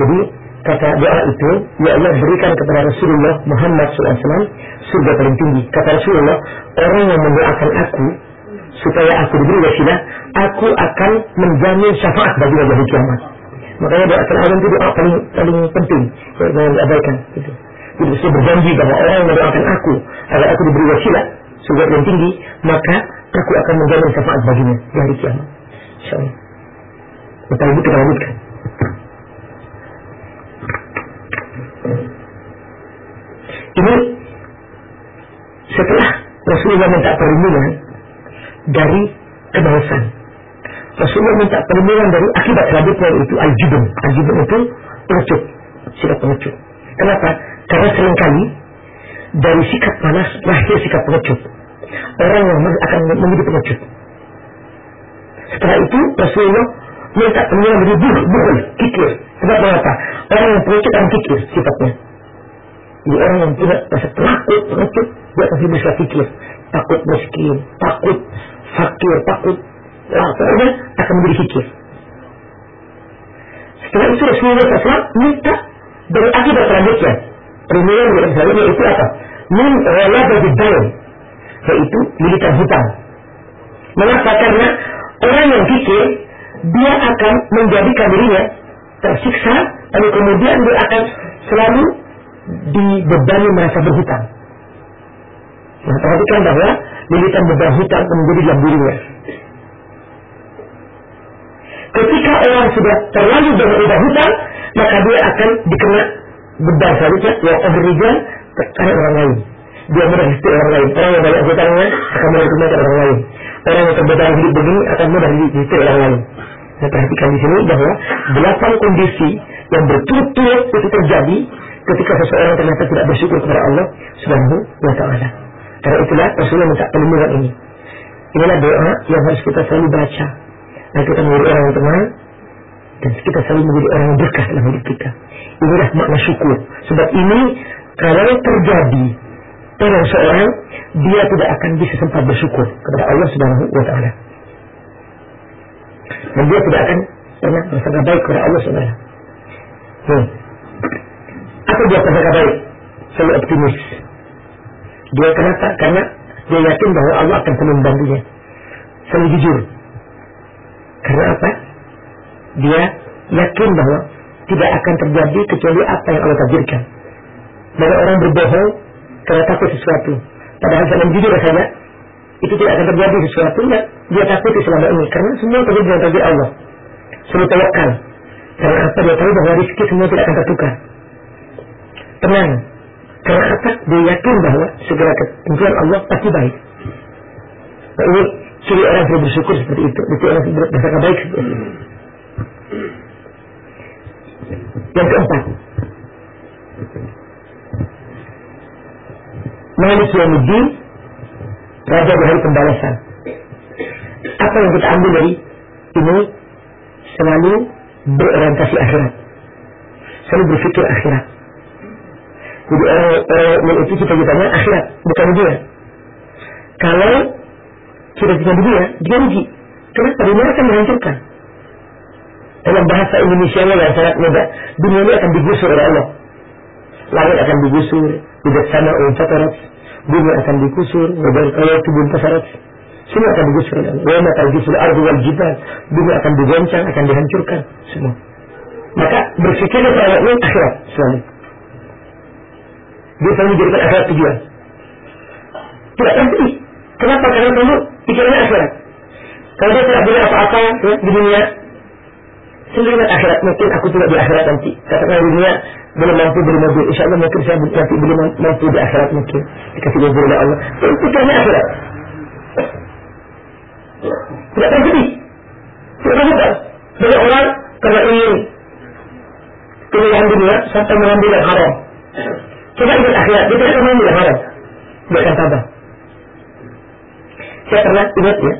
Jadi kata doa itu, Ya Allah berikan kepada Rasulullah Muhammad SAW surga paling tinggi. Kata Rasulullah, orang yang mendoakan aku supaya aku diberi wasilah, aku akan menjamin syafaat bagi wajah kiamat. Makanya doa terakhir itu doa paling paling penting, jangan diabaikan. Gitu. Jadi saya berjanji bahwa orang yang mendoakan aku agar aku diberi wasilah surga yang tinggi, maka aku akan menjamin syafaat baginya di hari kiamat. Insyaallah. Bapak Ibu kita lanjutkan. Ini setelah Rasulullah minta perlindungan dari kebausan. Rasulullah minta perlindungan dari akibat selanjutnya itu al-jubun. Itu pengecut, sikap pengecut. Kenapa? Karena sering kali dari sikap panas lahir sikap pengecut. Orang yang akan menjadi pengecut. Setelah itu Rasulullah minta perlindungan dari buh, buhul, kikir. Sebab apa? Orang yang pengecut akan kikir sifatnya. Jadi orang yang rasa takut, pengecut, dia pasti bisa pikir. Takut miskin, takut fakir, takut pokoknya akan menjadi fikir. Setelah itu Rasulullah SAW minta dari akibat selanjutnya. Perlindungan dari selanjutnya itu apa? Min bagi daun. Yaitu militan hutang. Mengapa? Karena orang yang fikir, dia akan menjadikan dirinya tersiksa, lalu kemudian dia akan selalu dibebani merasa berhutang. Nah, perhatikan bahwa militan beban hutang menjadi dalam dirinya. Ketika orang sudah terlalu banyak hutang, maka dia akan dikena beban selanjutnya, ya rijal karena orang lain. Dia disetir orang lain. Orang yang banyak hutangnya akan mudah dikenakan orang lain. Orang yang terbeban hidup begini akan mudah disetir orang lain. Saya perhatikan di sini bahwa delapan kondisi yang berturut-turut itu terjadi ketika seseorang ternyata tidak bersyukur kepada Allah Subhanahu wa taala. Karena itulah Rasulullah minta perlindungan ini. Inilah doa yang harus kita selalu baca. Dan kita menjadi orang yang tenang dan kita selalu menjadi orang yang berkah dalam hidup kita. Inilah makna syukur. Sebab ini kalau terjadi pada seorang dia tidak akan bisa sempat bersyukur kepada Allah Subhanahu wa taala. Dan dia tidak akan pernah bersangka baik kepada Allah Subhanahu. Hmm. Apa dia bersangka baik? Selalu optimis. Dia kenapa? Karena dia yakin bahwa Allah akan selalu membantunya. Selalu jujur. Karena apa? Dia yakin bahwa tidak akan terjadi kecuali apa yang Allah takdirkan. Banyak orang berbohong karena takut sesuatu. Padahal saya jujur saja, itu tidak akan terjadi sesuatu yang dia takut selama ini. Karena semua terjadi dengan takdir Allah. Semua tawakal. Karena apa? Dia tahu bahwa rezeki semua tidak akan tertukar. Tenang. Karena apa? Dia yakin bahwa segera ketentuan Allah pasti baik. Nah, ini ciri orang yang bersyukur seperti itu. Itu orang yang bersangka baik seperti itu. Yang keempat. Malik Yawmuddin Raja di hari pembalasan Apa yang kita ambil dari ini Selalu berorientasi akhirat Selalu berpikir akhirat Jadi orang-orang itu cita-citanya akhirat Bukan dunia Kalau cita-cita dunia Dia rugi. Kenapa? Dunia akan menghancurkan. Dalam bahasa Indonesia yang sangat mudah Dunia ini akan digusur oleh Allah. Langit akan digusur Tidak sama unfatarat Bumi akan digusur Wajar kaya tubuh tasarat Semua akan digusur oleh Allah. Wa akan digusur ardu wal jibal. Bumi akan digoncang Akan dihancurkan Semua. Maka berpikirnya pada ini akhirat selalu Selalu menjadikan akhirat tujuan Tidak nanti Kenapa? Karena dulu pikirannya akhirat Kalau dia tidak punya apa-apa ya, di dunia sendiri dengan akhirat mungkin aku tidak di akhirat nanti. Katakan dunia belum mampu beli mobil. Insya Allah mungkin saya nanti belum mampu di akhirat mungkin. Dikasih mobil oleh Allah. Itu karena akhirat tidak terjadi tidak terjadi banyak orang karena ingin pilihan dunia sampai mengambil yang haram coba ingat akhirat. Tidak akan yang haram dia akan tabah saya pernah ingat ya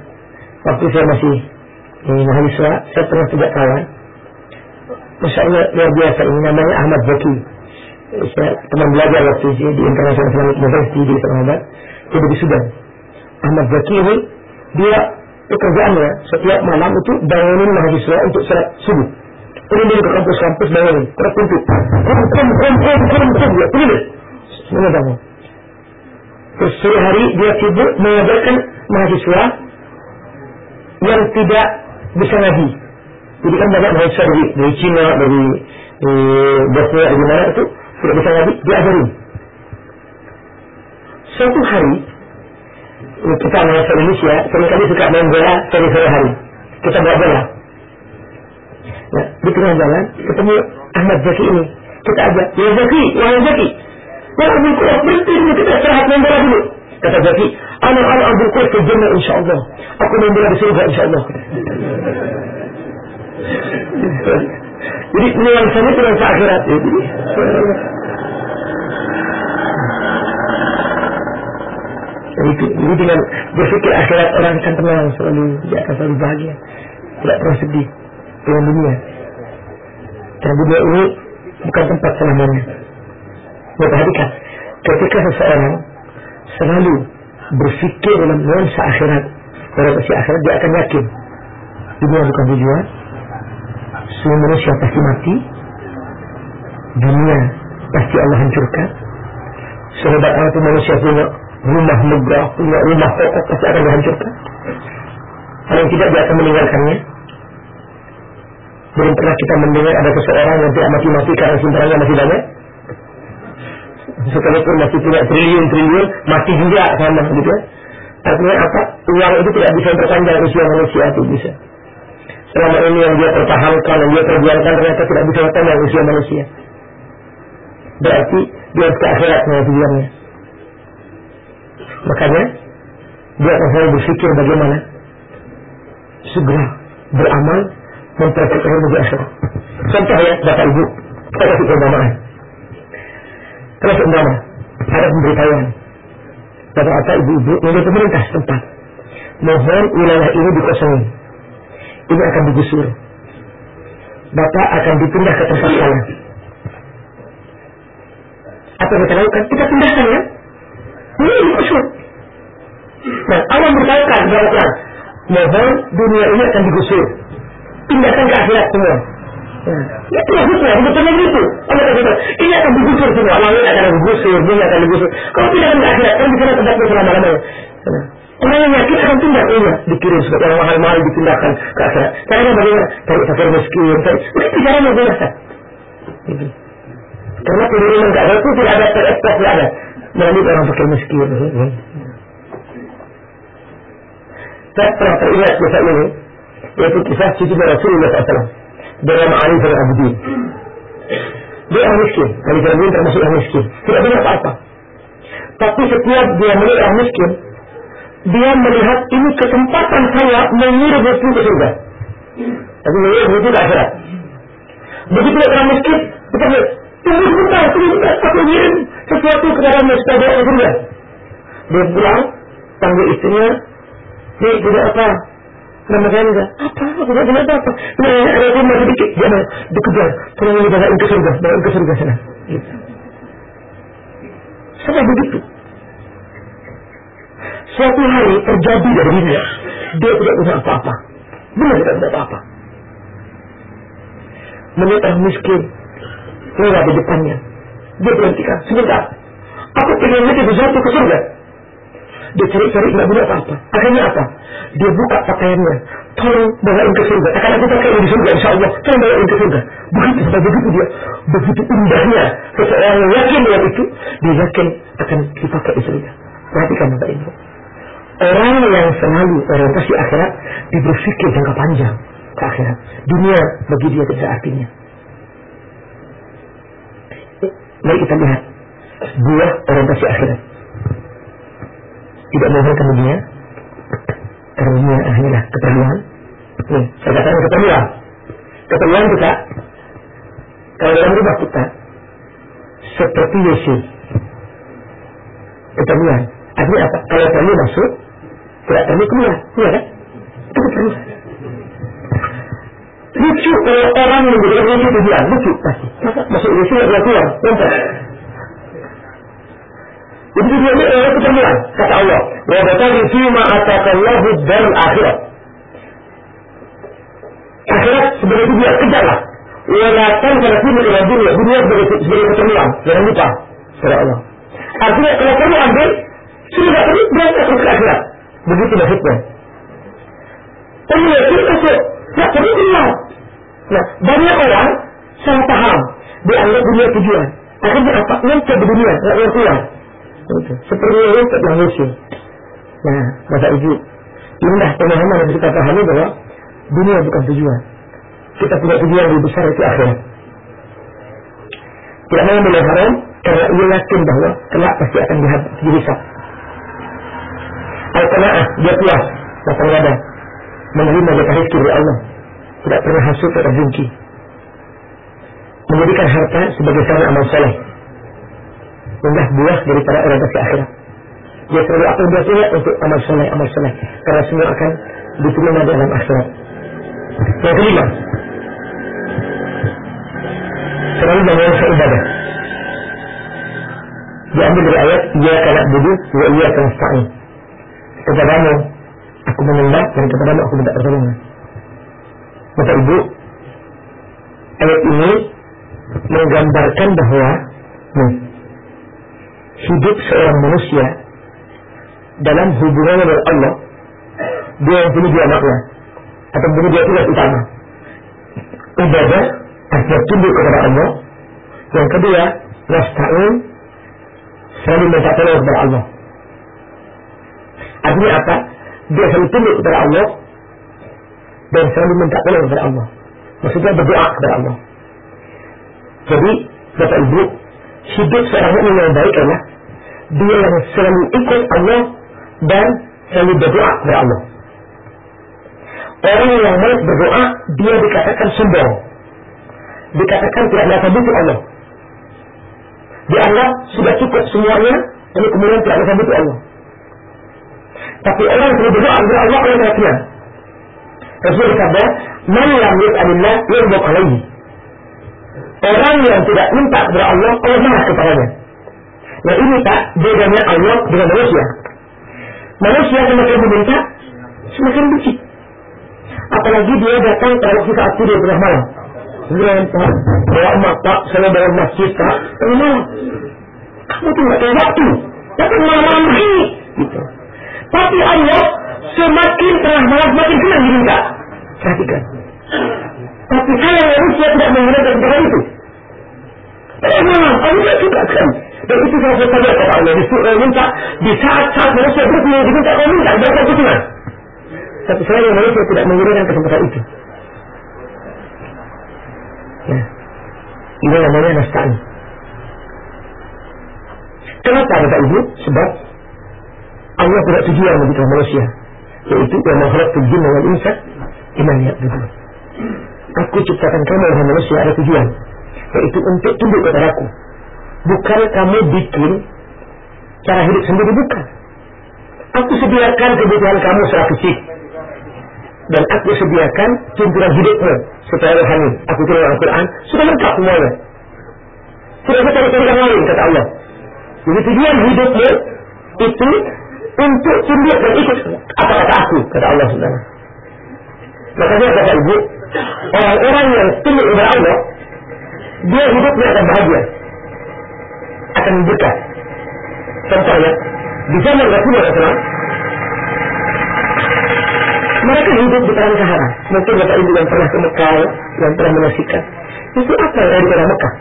waktu saya masih ini mahasiswa saya pernah tidak kawan. Masya Allah luar biasa. Ini namanya Ahmad Zaki. Saya teman belajar waktu itu di International Islamic University di Islamabad dia di Sudan. Ahmad Zaki ini dia pekerjaannya setiap malam itu bangunin mahasiswa untuk sholat subuh قولوا لي بقى خمسة شام تسمع يا بني ترى كنت قم قم قم قم قم قم يا قولي من دعوة السر hari dia sibuk mengajarkan mahasiswa yang tidak disengaji jadi kan banyak mahasiswa dari, dari Cina dari eh, Bosnia dari mana itu tidak disengaji diajarin. Suatu hari eh, kita mahasiswa Indonesia seringkali suka main bola sore-sore hari. Kita buat bola Nah, di jalan, ketemu Ahmad Zaki ini. Kita ajak, ya Zaki, wahai Zaki. Ya Abdul Quran, berhenti dulu, kita istirahat main bola dulu. Kata Zaki, anak anak Abdul Quran ke insyaAllah. Aku main bola di surga insyaAllah. Jadi nuansanya itu nuansa akhirat. Jadi, jadi, dengan berpikir akhirat orang akan tenang selalu dia akan selalu bahagia tidak pernah sedih dengan dunia. Karena dunia ini bukan tempat selamanya perhatikan ketika seseorang selalu berpikir dalam nuansa akhirat orientasi akhirat dia akan yakin dunia bukan tujuan semua manusia pasti mati dunia pasti Allah hancurkan sehebat apa pun manusia punya rumah megah punya rumah pokok pasti akan dihancurkan. Paling tidak dia akan meninggalkannya belum pernah kita mendengar ada seseorang yang tidak mati-mati karena simpanannya masih banyak. Sekalipun masih punya triliun-triliun mati juga sama gitu ya. Artinya apa? Uang itu tidak bisa memperpanjang usia manusia itu bisa. Selama ini yang dia pertahankan, yang dia perjuangkan ternyata tidak bisa bertambah usia manusia. Berarti dia harus ke akhirat tujuannya. Makanya dia akan berpikir bagaimana? Segera beramal mempersiapkan menuju akhirat. Contoh ya, Bapak Ibu, kita kasih perumpamaan. Kalau seumpama ada pemberitahuan Bapak-bapak, ibu-ibu, yang pemerintah setempat mohon wilayah ini dikosongin ini akan digusur. Bapak akan dipindah ke tempat lain. Apa yang kita lakukan? Kita pindahkan ya. Ini digusur. Nah, Allah beritahukan bahwa mohon dunia ini akan digusur. Pindahkan ke akhirat semua. Ya itu bagusnya, sebetulnya begitu. Allah kata, ini akan digusur semua. Allah akan digusur, dunia akan digusur. Kalau pindahkan ke akhirat, kan di sana tempatnya selama-lamanya. Orang yang yakin akan oh iya, dikirim sebagai yang mahal-mahal dipindahkan ke akhirat. Caranya bagaimana? Cari fakir miskin, cari. Itu cara yang biasa. Karena pengiriman ke akhirat itu tidak ada terekspos, tidak ada. Melalui orang fakir miskin. Saya pernah teringat kisah ini, yaitu kisah cucu Rasulullah SAW. Dengan Ali bin Abdin. Dia orang miskin. Bin Abdin termasuk orang miskin. Tidak punya apa-apa. Tapi setiap dia melihat orang miskin, dia melihat ini kesempatan saya mengirim rezeki ke surga. Tapi mengirim rezeki ke akhirat. Begitu orang miskin, kita lihat, tunggu sebentar, tunggu sebentar, aku mengirim sesuatu kepada supaya dia ke surga. Dia pulang, panggil istrinya, dia tidak apa, nama saya enggak, apa, tidak tidak apa. Nah, ada rumah sedikit, dia dikejar, tolong ini bawain ke surga, bawain ke surga sana. Gitu. Sampai begitu. Suatu hari terjadi dari dia, dia tidak punya apa-apa. Benar tidak punya apa-apa. Melihat orang miskin, lewat di depannya. Dia berhentikan, sebentar. Aku ingin melihat sesuatu ke surga. Dia cari-cari tidak punya apa-apa. Akhirnya apa? Dia buka pakaiannya. Tolong bawain ke surga. Akan aku pakai di surga, insya Allah. Tolong bawain ke surga. Begitu begitu dia. Begitu indahnya. Seseorang yang yakin dengan itu. Dia yakin akan dipakai di surga. Perhatikan Bapak Ibu. Orang yang selalu orientasi akhirat, dia berpikir jangka panjang. ke akhirat. Dunia bagi dia tidak artinya. Mari kita lihat buah orientasi akhirat. Tidak menginginkan dunia, karena dunia hanyalah keperluan. Nih, saya katakan keperluan. Keperluan kita, kalau dalam rumah kita, seperti WC. Keperluan. Artinya apa? Kalau perlu masuk, tidak perlu keluar. Iya kan? Itu keperluan. Lucu kalau orang yang menjadikan lucu tujuan. Lucu pasti. Masuk WC tidak keluar? Lompat. وتجيب يومين ولا تكملها تسعى الله وابتغي فيما اتاك الله الدار الاخره اخره sebagai itu dia kejarlah wala tanzala fi min dunia dunia sebagai sebagai ketemuan jangan lupa surah Allah. Artinya kalau kamu ambil sudah tadi dan akan ke akhirat. Begitulah hikmah. Tapi ya kita tuh ya perlu kenal nah banyak orang salah paham dianggap dunia tujuan. Akhirnya apa? Nanti ke dunia nggak ngerti Itu. Seperti yang telah musim. Nah, Bapak Ibu. Indah pemahaman yang kita pahami bahwa dunia bukan tujuan. Kita punya tujuan lebih besar itu akhirat. Tidak mau memilih haram karena ia yakin bahwa kelak pasti akan dihisap. Al-Qana'ah, dia puas, lapang dada, menerima jatah rezeki dari Allah. Tidak pernah hasut atau dengki. Menjadikan harta sebagai sarana amal soleh. Indah buah daripada orientasi akhirat. Dia selalu apa dia punya untuk amal soleh, amal soleh. Karena semua akan diterima dalam akhirat. Yang kelima, selalu menguasai ibadah. Diambil dari ayat, Ia kanak budu, ia kanak sa'in. Kepadamu, aku menyembah dan kepadamu aku minta pertolongan. Bapak Ibu, ayat ini menggambarkan bahwa nih, hidup seorang manusia dalam hubungannya dengan Allah, dia yang punya dua makna atau punya dua tugas utama. Ibadah artinya tunduk kepada Allah. Yang kedua, nasta'in selalu minta tolong kepada Allah. Artinya apa? Dia selalu tunduk kepada Allah dan selalu minta tolong kepada Allah. Maksudnya berdoa kepada Allah. Jadi, Bapak Ibu, hidup seorang mukmin yang baik adalah dia yang selalu dan selalu berdoa kepada Allah. Orang yang baik berdoa, dia dikatakan sombong. Dikatakan tidak merasa butuh Allah. Sudah cukup semuanya, dan kemudian tidak merasa butuh Allah. Tapi orang yang berdoa kepada Allah, Allah perhatian. Rasul bersabda, "Man lam yas'alillah yaghdab alaihi." Orang yang tidak minta kepada Allah, Allah marah kepadanya. Nah ini tak bedanya Allah dengan manusia. Manusia semakin meminta, semakin benci. Apalagi dia datang pada waktu saat tidur tengah malam. Kemudian Pak, bawa emak Pak, saya dalam masjid Pak, tengah malam. Kamu tuh gak tahu waktu. Datang malam-malam begini. Gitu. Tapi Allah semakin tengah malam semakin senang diminta. Perhatikan. Tapi saya manusia tidak menggunakan cara itu. Tengah malam, Allah suka kan. Dan itu saya saja kata Allah. Disuruh minta di saat-saat manusia berpunya diminta kau minta, berikan kesenangan. Tapi yang manusia tidak menggunakan kesempatan itu. Ya. Ini namanya nasta'in. Kenapa Bapak Ibu? Sebab Allah tidak tujuan bagi manusia. Yaitu yang makhluk tujuan dengan insa iman ya Aku ciptakan kamu wahai manusia ada tujuan. Yaitu untuk tunduk kepada aku. Bukan kamu bikin cara hidup sendiri bukan. Aku sediakan kebutuhan kamu secara fisik dan aku sediakan tuntunan hidupmu supaya rohani. Aku turun Al-Quran, sudah lengkap semuanya. Tidak usah cari-cari yang lain, kata Allah. Jadi tujuan hidupmu itu untuk tunduk dan ikut apa kata aku, kata Allah Subhanahu. مشاريع تفاجئ هو القرى يستل الى الله دي هدوء نقدر بهديه عشان بكى فانتهى بسبب الرسول عليه السلام mereka hidup di perang Sahara. Mungkin Bapak Ibu yang pernah ke Mekah, yang pernah menyaksikan. Itu apa yang ada di kota Mekah?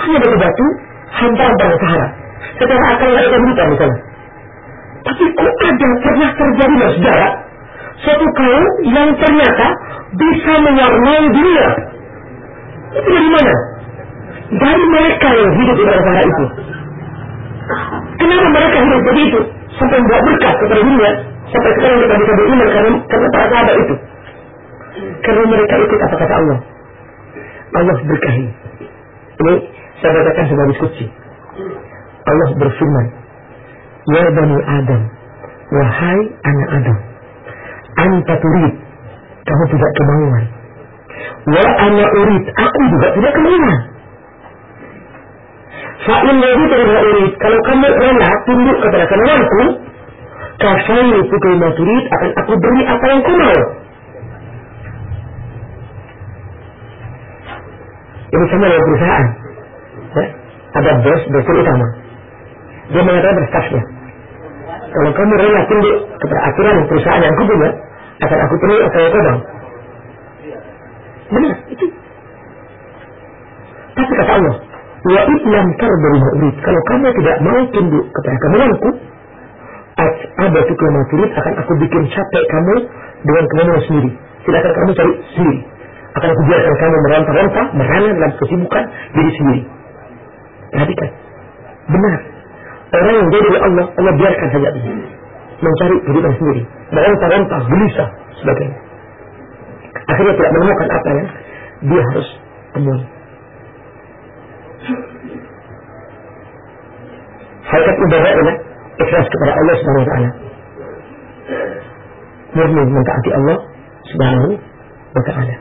Hanya batu-batu, hantar-hantar Sahara. Secara akal mereka berita di sana. Tapi kok ada pernah terjadi sejarah suatu kaum yang ternyata bisa mewarnai dunia. Itu dari mana? Dari mereka yang hidup di dalam itu. Kenapa mereka hidup begitu? Sampai membuat berkat kepada dunia. Sampai sekarang kita bisa beriman karena, karena para sahabat itu. Karena mereka ikut apa kata Allah. Allah berkahi. Ini saya katakan sebuah diskusi. Allah berfirman, Ya Bani Adam, wahai anak Adam, anta turid, kamu tidak kemauan. Wa ana urid, aku juga tidak kemauan. Fa'in jadi tidak urid, kalau kamu rela tunduk kepada kemauanku, kasai itu turid akan aku beri apa yang kau mau. Ini sama dengan perusahaan. Ya? Ada bos, direktur utama. Dia mengatakan berstafnya. Kalau kamu rela tunduk kepada aturan perusahaan yang aku punya, akan aku penuhi atau kau bang. Benar, itu. Tapi kata Allah, Wa iblam tarbal mu'rid. Kalau kamu tidak mau tunduk kepada kemauanku, ada tuh turid akan aku bikin capek kamu dengan kemauan sendiri. Silakan kamu cari sendiri. Akan aku biarkan kamu meronta-ronta, merana dalam kesibukan diri sendiri. Perhatikan. Benar. Orang yang jadi Allah, Allah biarkan saja dia. Mencari kehidupan sendiri. Meronta-ronta, gelisah, sebagainya. Akhirnya tidak menemukan apa yang dia harus temui. Hakikat ibadah adalah ikhlas kepada Allah Subhanahu wa taala. Murni mentaati Allah Subhanahu wa taala.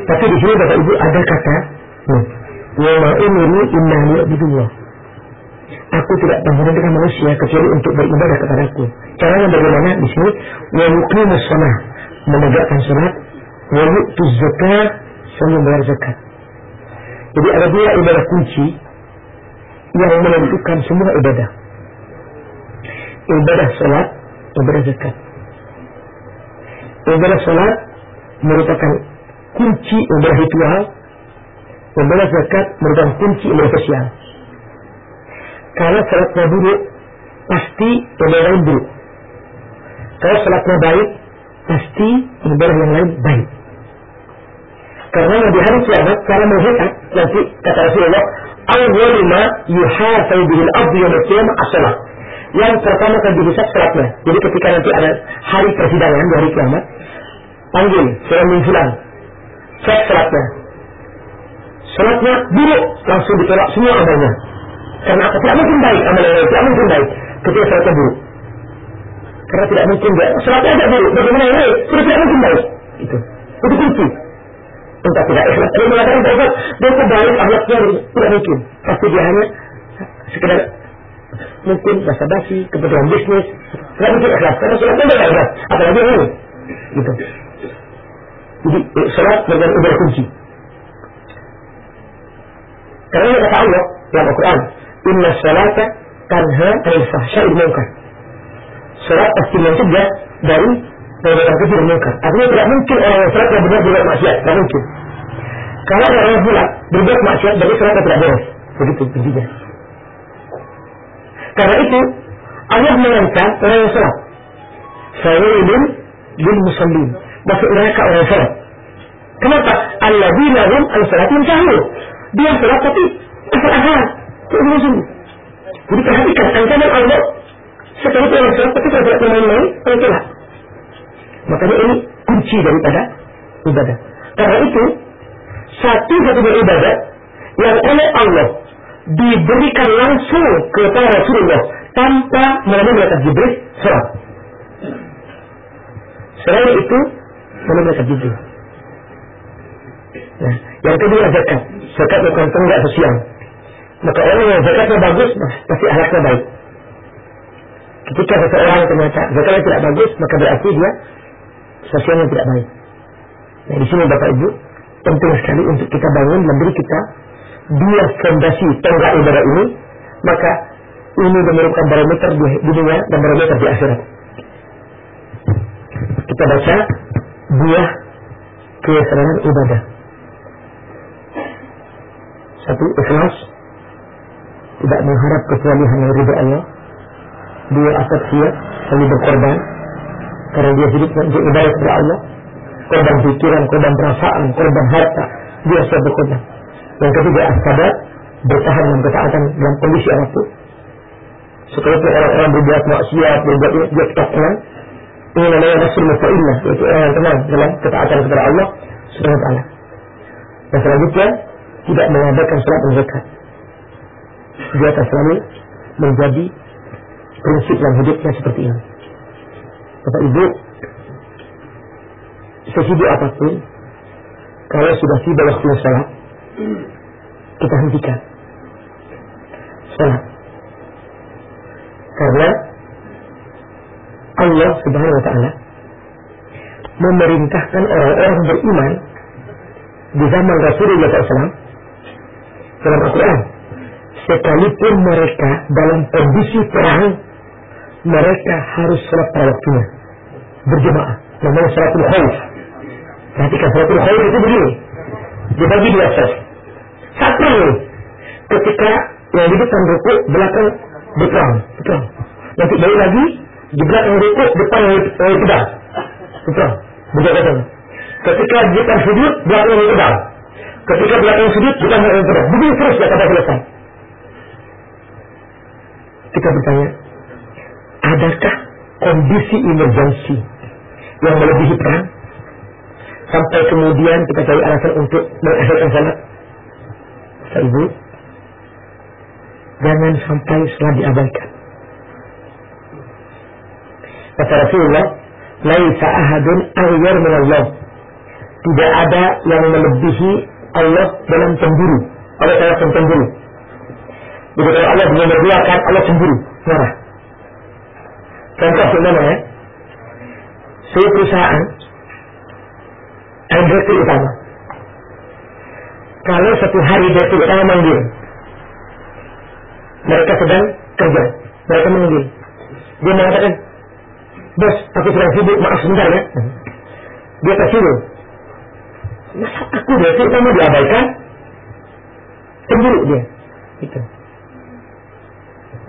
Tapi di sini Bapak Ibu ada kata Wa ma inna liya'budullah. Aku tidak dengan manusia kecuali untuk beribadah kepadaku. Caranya bagaimana di sini? Wa shalah, menegakkan salat, wa zakat, sambil membayar zakat. Jadi ada dua ibadah kunci yang menentukan semua ibadah. Ibadah salat, ibadah zakat. Ibadah salat merupakan kunci ibadah ritual, ibadah zakat merupakan kunci ibadah sosial. Kalau salatnya buruk, pasti ibadah lain buruk. Kalau salatnya baik, pasti ibadah yang lain baik. Karena di hari kiamat, cara menghitung nanti kata Rasulullah, awal ma yuhasabu bihil abdu yang qiyamah as-salat. Yang pertama akan dihisab salatnya. Jadi ketika nanti ada hari persidangan di hari kiamat, panggil sudah menghilang cek salatnya. Salatnya buruk, langsung ditolak semua amalnya. Karena? Tidak mungkin baik amalnya, tidak mungkin baik ketika salatnya buruk. Karena tidak mungkin baik. Salatnya ada buruk, bagaimana ini? Sudah tidak mungkin baik. Itu. Itu kunci. Entah tidak ikhlas. Dia mengatakan bahwa dosa baik akhlaknya tidak mungkin. Pasti dia hanya sekedar mungkin basa basi, kebutuhan bisnis. Tidak mungkin ikhlas. Karena sholatnya tidak ikhlas. Apalagi ini. Gitu. Jadi sholat dengan ibadah kunci. Karena kata Allah dalam Al-Quran, Inna sholata tanha anil fahsya'il munkar. Sholat pasti mencegah dari perbuatan keji dan munkar. Artinya tidak mungkin orang yang sholat yang benar berbuat maksiat. Tidak mungkin. Kalau orang yang sholat berbuat maksiat, berarti sholatnya tidak beres. Begitu intinya. Karena itu, Allah mengancam orang yang sholat. Fawailun lil musallin. Masuk neraka orang yang sholat. Kenapa? Alladzina hum an salatin sahur. Dia sholat tapi asal-asal. Tidak sungguh. Jadi perhatikan ancaman Allah. Setelah orang sholat tapi tidak main-main, orang sholat. Makanya ini kunci daripada ibadah. Karena itu, satu-satunya ibadah yang oleh Allah diberikan langsung kepada Rasulullah tanpa melalui malaikat Jibril salat. Selain itu, melalui malaikat Jibril. Nah, yang kedua zakat. Zakat bukan tenggak sosial. Maka orang yang zakatnya bagus, pasti ahlaknya baik. Ketika seseorang ternyata zakatnya tidak bagus, maka berarti dia sosialnya tidak baik. Nah, di sini Bapak Ibu, penting sekali untuk kita bangun memberi kita dua fondasi tonggak ibadah ini, maka ini merupakan barometer di dunia dan barometer di akhirat. Kita baca buah keyakinan ibadah. Satu, ikhlas. Tidak mengharap kecuali hanya ridha Allah. Dua, asat siap, saling berkorban. Karena dia hidup untuk ibadah kepada Allah. Korban pikiran, korban perasaan, korban harta. Dia siap berkorban. Yang ketiga, asadat bertahan dalam ketaatan dalam kondisi apa pun. Sekalipun orang-orang berbuat maksiat, berbuat dia tetap tenang. Ini namanya nasr musta'illah, yaitu orang yang tenang dalam ketaatan kepada Allah wa taala. Dan selanjutnya, tidak mengabaikan salat dan zakat. Dia akan selalu menjadi prinsip dalam hidupnya seperti ini. Bapak Ibu, sesibuk apa pun, kalau sudah tiba waktu salat, kita hentikan salat. Karena Allah Subhanahu wa taala memerintahkan orang-orang beriman di zaman Rasulullah SAW dalam Al-Quran sekalipun mereka dalam kondisi perang mereka harus sholat pada waktunya berjemaah. Namanya sholatul khawf perhatikan sholatul khawf itu begini. Dibagi dua set satu ketika yang di depan rukuk belakang berperang. Berperang. Nanti balik lagi di belakang rukuk depan yang pedang. Berperang. Berjaga ketika di depan sujud belakang yang pedang. Ketika belakang sujud depan yang pedang. Begini terus ya sampai selesai kita bertanya adakah kondisi emergency yang melebihi perang? Sampai kemudian kita cari alasan untuk mengakhirkan salat. Ibu jangan sampai setelah diabaikan. Kata Rasulullah laisa ahadun aghayar min Allah. Tidak ada yang melebihi Allah dalam cemburu Allah sangat cemburu kalau Allah kan Allah cemburu marah contoh sebenarnya ya? Saya perusahaan ada direktur kalau satu hari direktur utama manggil mereka sedang kerja. Mereka manggil. Dia mengatakan bos aku sedang sibuk maaf sebentar ya. Dia tersinggung masa aku direktur utama diabaikan? Cemburu dia. Itu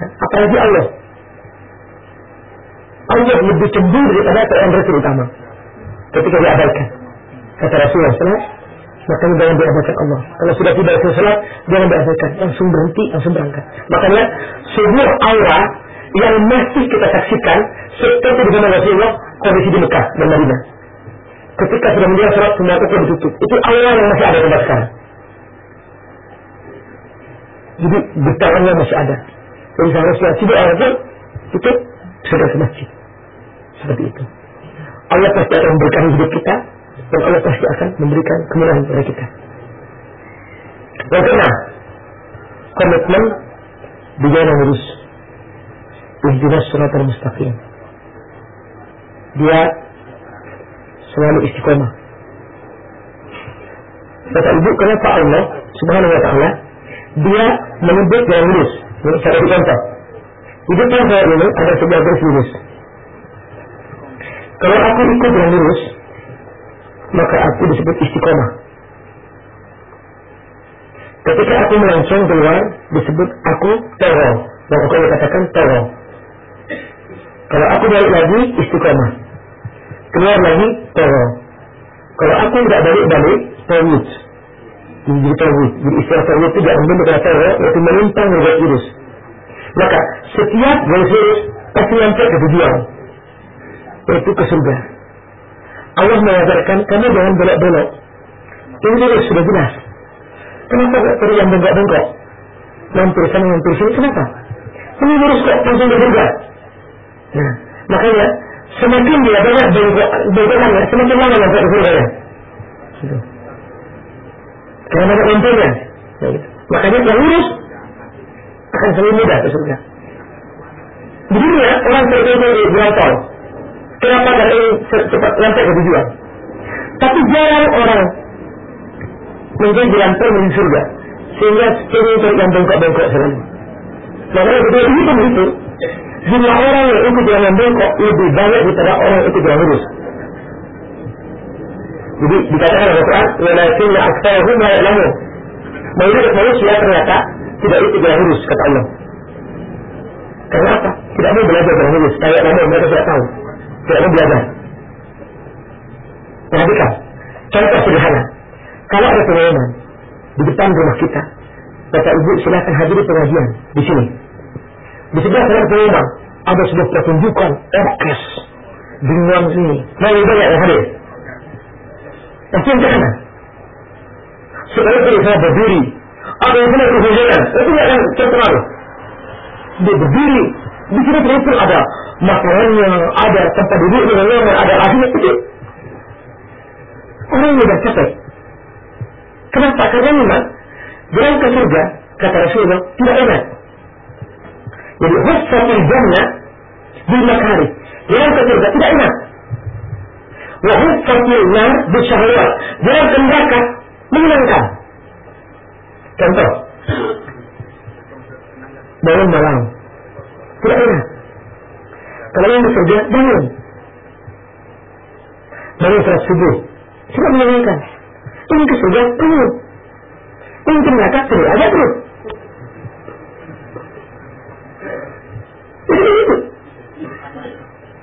apalagi Allah. Allah lebih cemburu daripada seorang direktur utama. Ketika diabaikan. Kata Rasulullah SAW makanya jangan diabaikan Allah. Kalau sudah tidak selesai jangan diabaikan. Langsung berhenti langsung berangkat. Makanya sebuah aura yang masih kita saksikan seperti di zaman Rasulullah kondisi di Mekah dan Madinah. Ketika sudah menjelaskan salat semua toko ditutup. Itu aura yang masih ada sampai sekarang. Jadi getarannya masih ada seharusnya tidak pun itu sudah ke masjid. Seperti itu. Allah pasti akan memberikan hidup kita dan Allah pasti akan memberikan kemudahan kepada kita. Yang keenam komitmen di jalan lurus ihdinas surat al-mustaqim dia selalu istiqomah. Kata ibu kenapa Allah subhanahu wa ta'ala dia menyebut jalan lurus cara dicontoh hidupnya saya ini ada sebuah lurus kalau aku ikut yang lurus, maka aku disebut istiqomah. Ketika aku melancong keluar, disebut aku teror. Dan aku katakan teror. Kalau aku balik lagi, istiqomah. Keluar lagi, teror. Kalau aku tidak balik-balik, tawud. Jadi tawud. Jadi istilah tawud itu tidak ambil kata teror, yaitu melimpang dari lurus. Maka setiap lurus pasti sampai ke tujuan yaitu ke surga. Allah mengajarkan kamu jangan belok-belok. Ini lurus sudah jelas. Kenapa gak perlu yang bengkok-bengkok? Mampir sana, mampir sini, kenapa? Ini lurus kok, langsung ke surga. Nah, makanya semakin dia banyak bengkok, bengkokannya, semakin lama sampai ke surga ya. Gitu. Ya, gitu. Makanya yang lurus akan selalu mudah ke surga. Begini ya, orang jalan tol. Kenapa karena ini cepat sampai ke tujuan? Tapi jarang orang menjadi jalan menuju surga. Sehingga sering yang bengkok-bengkok selalu. Makanya betul itu begitu. Jumlah orang yang ikut jalan bengkok lebih banyak daripada orang yang ikut jalan lurus. Dikatakan oleh Quran, "Walakinna aktsarahum la ya'lamun." Mayoritas manusia ternyata tidak ikut jalan lurus kata Allah. Kenapa? Tidak mau belajar jalan lurus. Kayak lama mereka tidak tahu. tidak mau belajar. Perhatikan, contoh sederhana. Kalau ada pengumuman di depan rumah kita, Bapak Ibu silakan hadiri pengajian di sini. Di sebelah sana pengumuman ada sebuah pertunjukan orkes dengan ini. Mau banyak yang hadir laakiin dana sucuudda baburi ada masalahnya ada tempat duduk dengan nyaman ada akhirnya itu orang mudah capek kenapa karena memang jalan ke kata Rasulullah tidak enak jadi husfatul jannah bil makari jalan ke tidak enak. وهو tertiblah bersyahwat dalam tindakan menyenangkan. Contoh, bangun malam, tidak enak. Kalau yang bekerja, bangun. Bangun salat subuh, tidak menyenangkan. Ini kerja penuh. Ini ternyata tidak ada perut.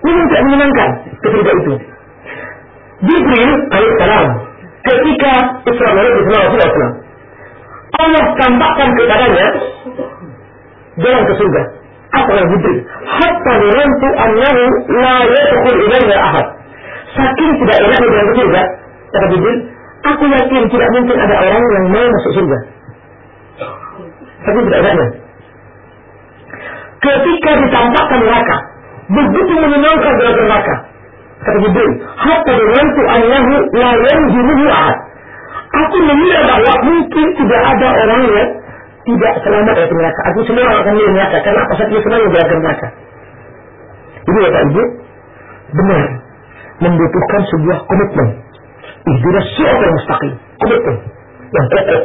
Ini tidak menyenangkan ketika itu. Jibril alaihissalam ketika Isra Mi'raj bersama Rasulullah Allah tampakkan kepadanya jalan ke surga. Yang Jibril? Hatta nirantu annahu la yadkhul ilayya ahad. Saking tidak enak ke surga, kata Jibril, aku yakin tidak mungkin ada orang yang mau masuk surga. Tapi tidak enaknya. Ketika ditampakkan neraka, begitu menyenangkan dalam neraka. Jibril, hatta denganku annahu la yanjiruhu ahad. Aku mengira bahwa mungkin tidak ada orang yang tidak selamat dari neraka. Aku semua akan di neraka karena apa saja semua yang berada neraka. Ini Bapak Ibu, benar membutuhkan sebuah komitmen. Ihdinas yang mustaqim. Komitmen yang kokoh.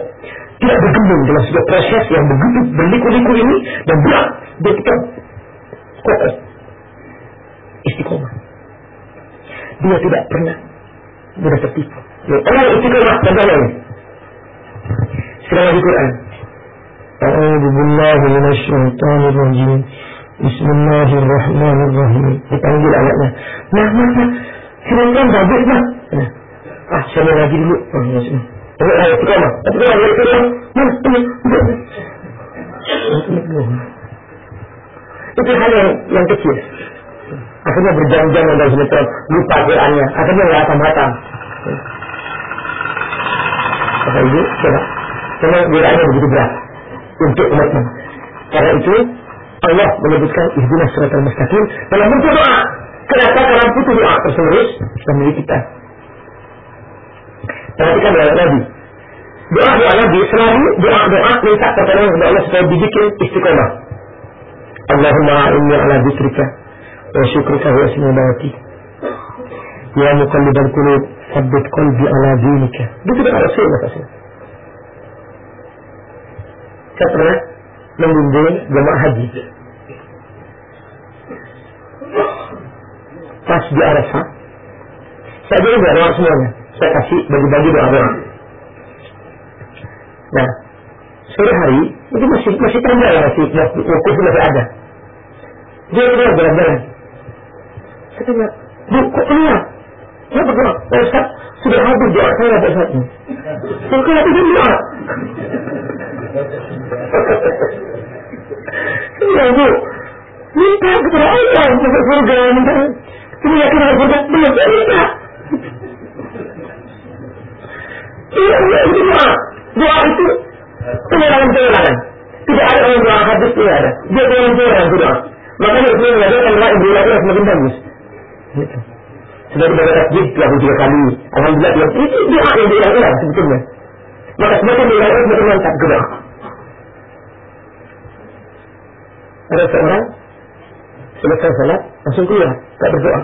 Tidak bergembung dalam sebuah proses yang begitu berliku-liku ini dan berat. Dia tetap kokoh istiqomah. Dia tidak pernah mudah tertipu. Ya, orang istiqomah contohnya ini. Sekarang di Quran. A'udzu billahi minasyaitonir rajim. Bismillahirrahmanirrahim. Dipanggil ayatnya. Nah, nah, nah. Silakan bagus, nah. nah. Ah, saya lagi dulu. Oh, ya. Mana? Ini, Itu hal yang kecil. Akhirnya berjam-jam dan sinetron, lupa Qurannya. Akhirnya nggak hatam-hatam. Kata ibu, coba. Karena Qurannya begitu berat untuk umatnya. Karena itu Allah menyebutkan ihdinas siratal mustaqim dalam bentuk doa. Kenapa? Karena butuh doa terus dan milik kita. Perhatikan doa Nabi. Doa-doa Nabi selalu doa-doa minta pertolongan kepada Allah supaya dibikin istiqomah. Allahumma inni ala dzikrika وشكرك واسم عبادتي يا مقلب القلوب ثبت قلبي على دينك begitu dengan Rasulullah SAW saya pernah membimbing jemaah haji pas di Arafah saya jadi doa semuanya saya kasih bagi-bagi doa-doa nah sore hari itu masih masih terjadi masih wukuf masih ada dia keluar jalan-jalan saya tanya, bu kok? Pak Ustaz, sudah habis doa saya Pak Ustaz. Dia doa? Ya bu, minta kepada Allah untuk. Ini yakin ada surga, belum saya minta. Iya, iya, itu doa. Doa itu. Tidak ada orang doa hadis, tidak ada. Dia. Makanya kan semakin. Sudah ibadah tasbih tiga kali. Alhamdulillah dia itu doa yang diulang-ulang sebetulnya. Maka semakin diulang semakin mantap doa. Ada seorang selesai salat langsung keluar, tak berdoa.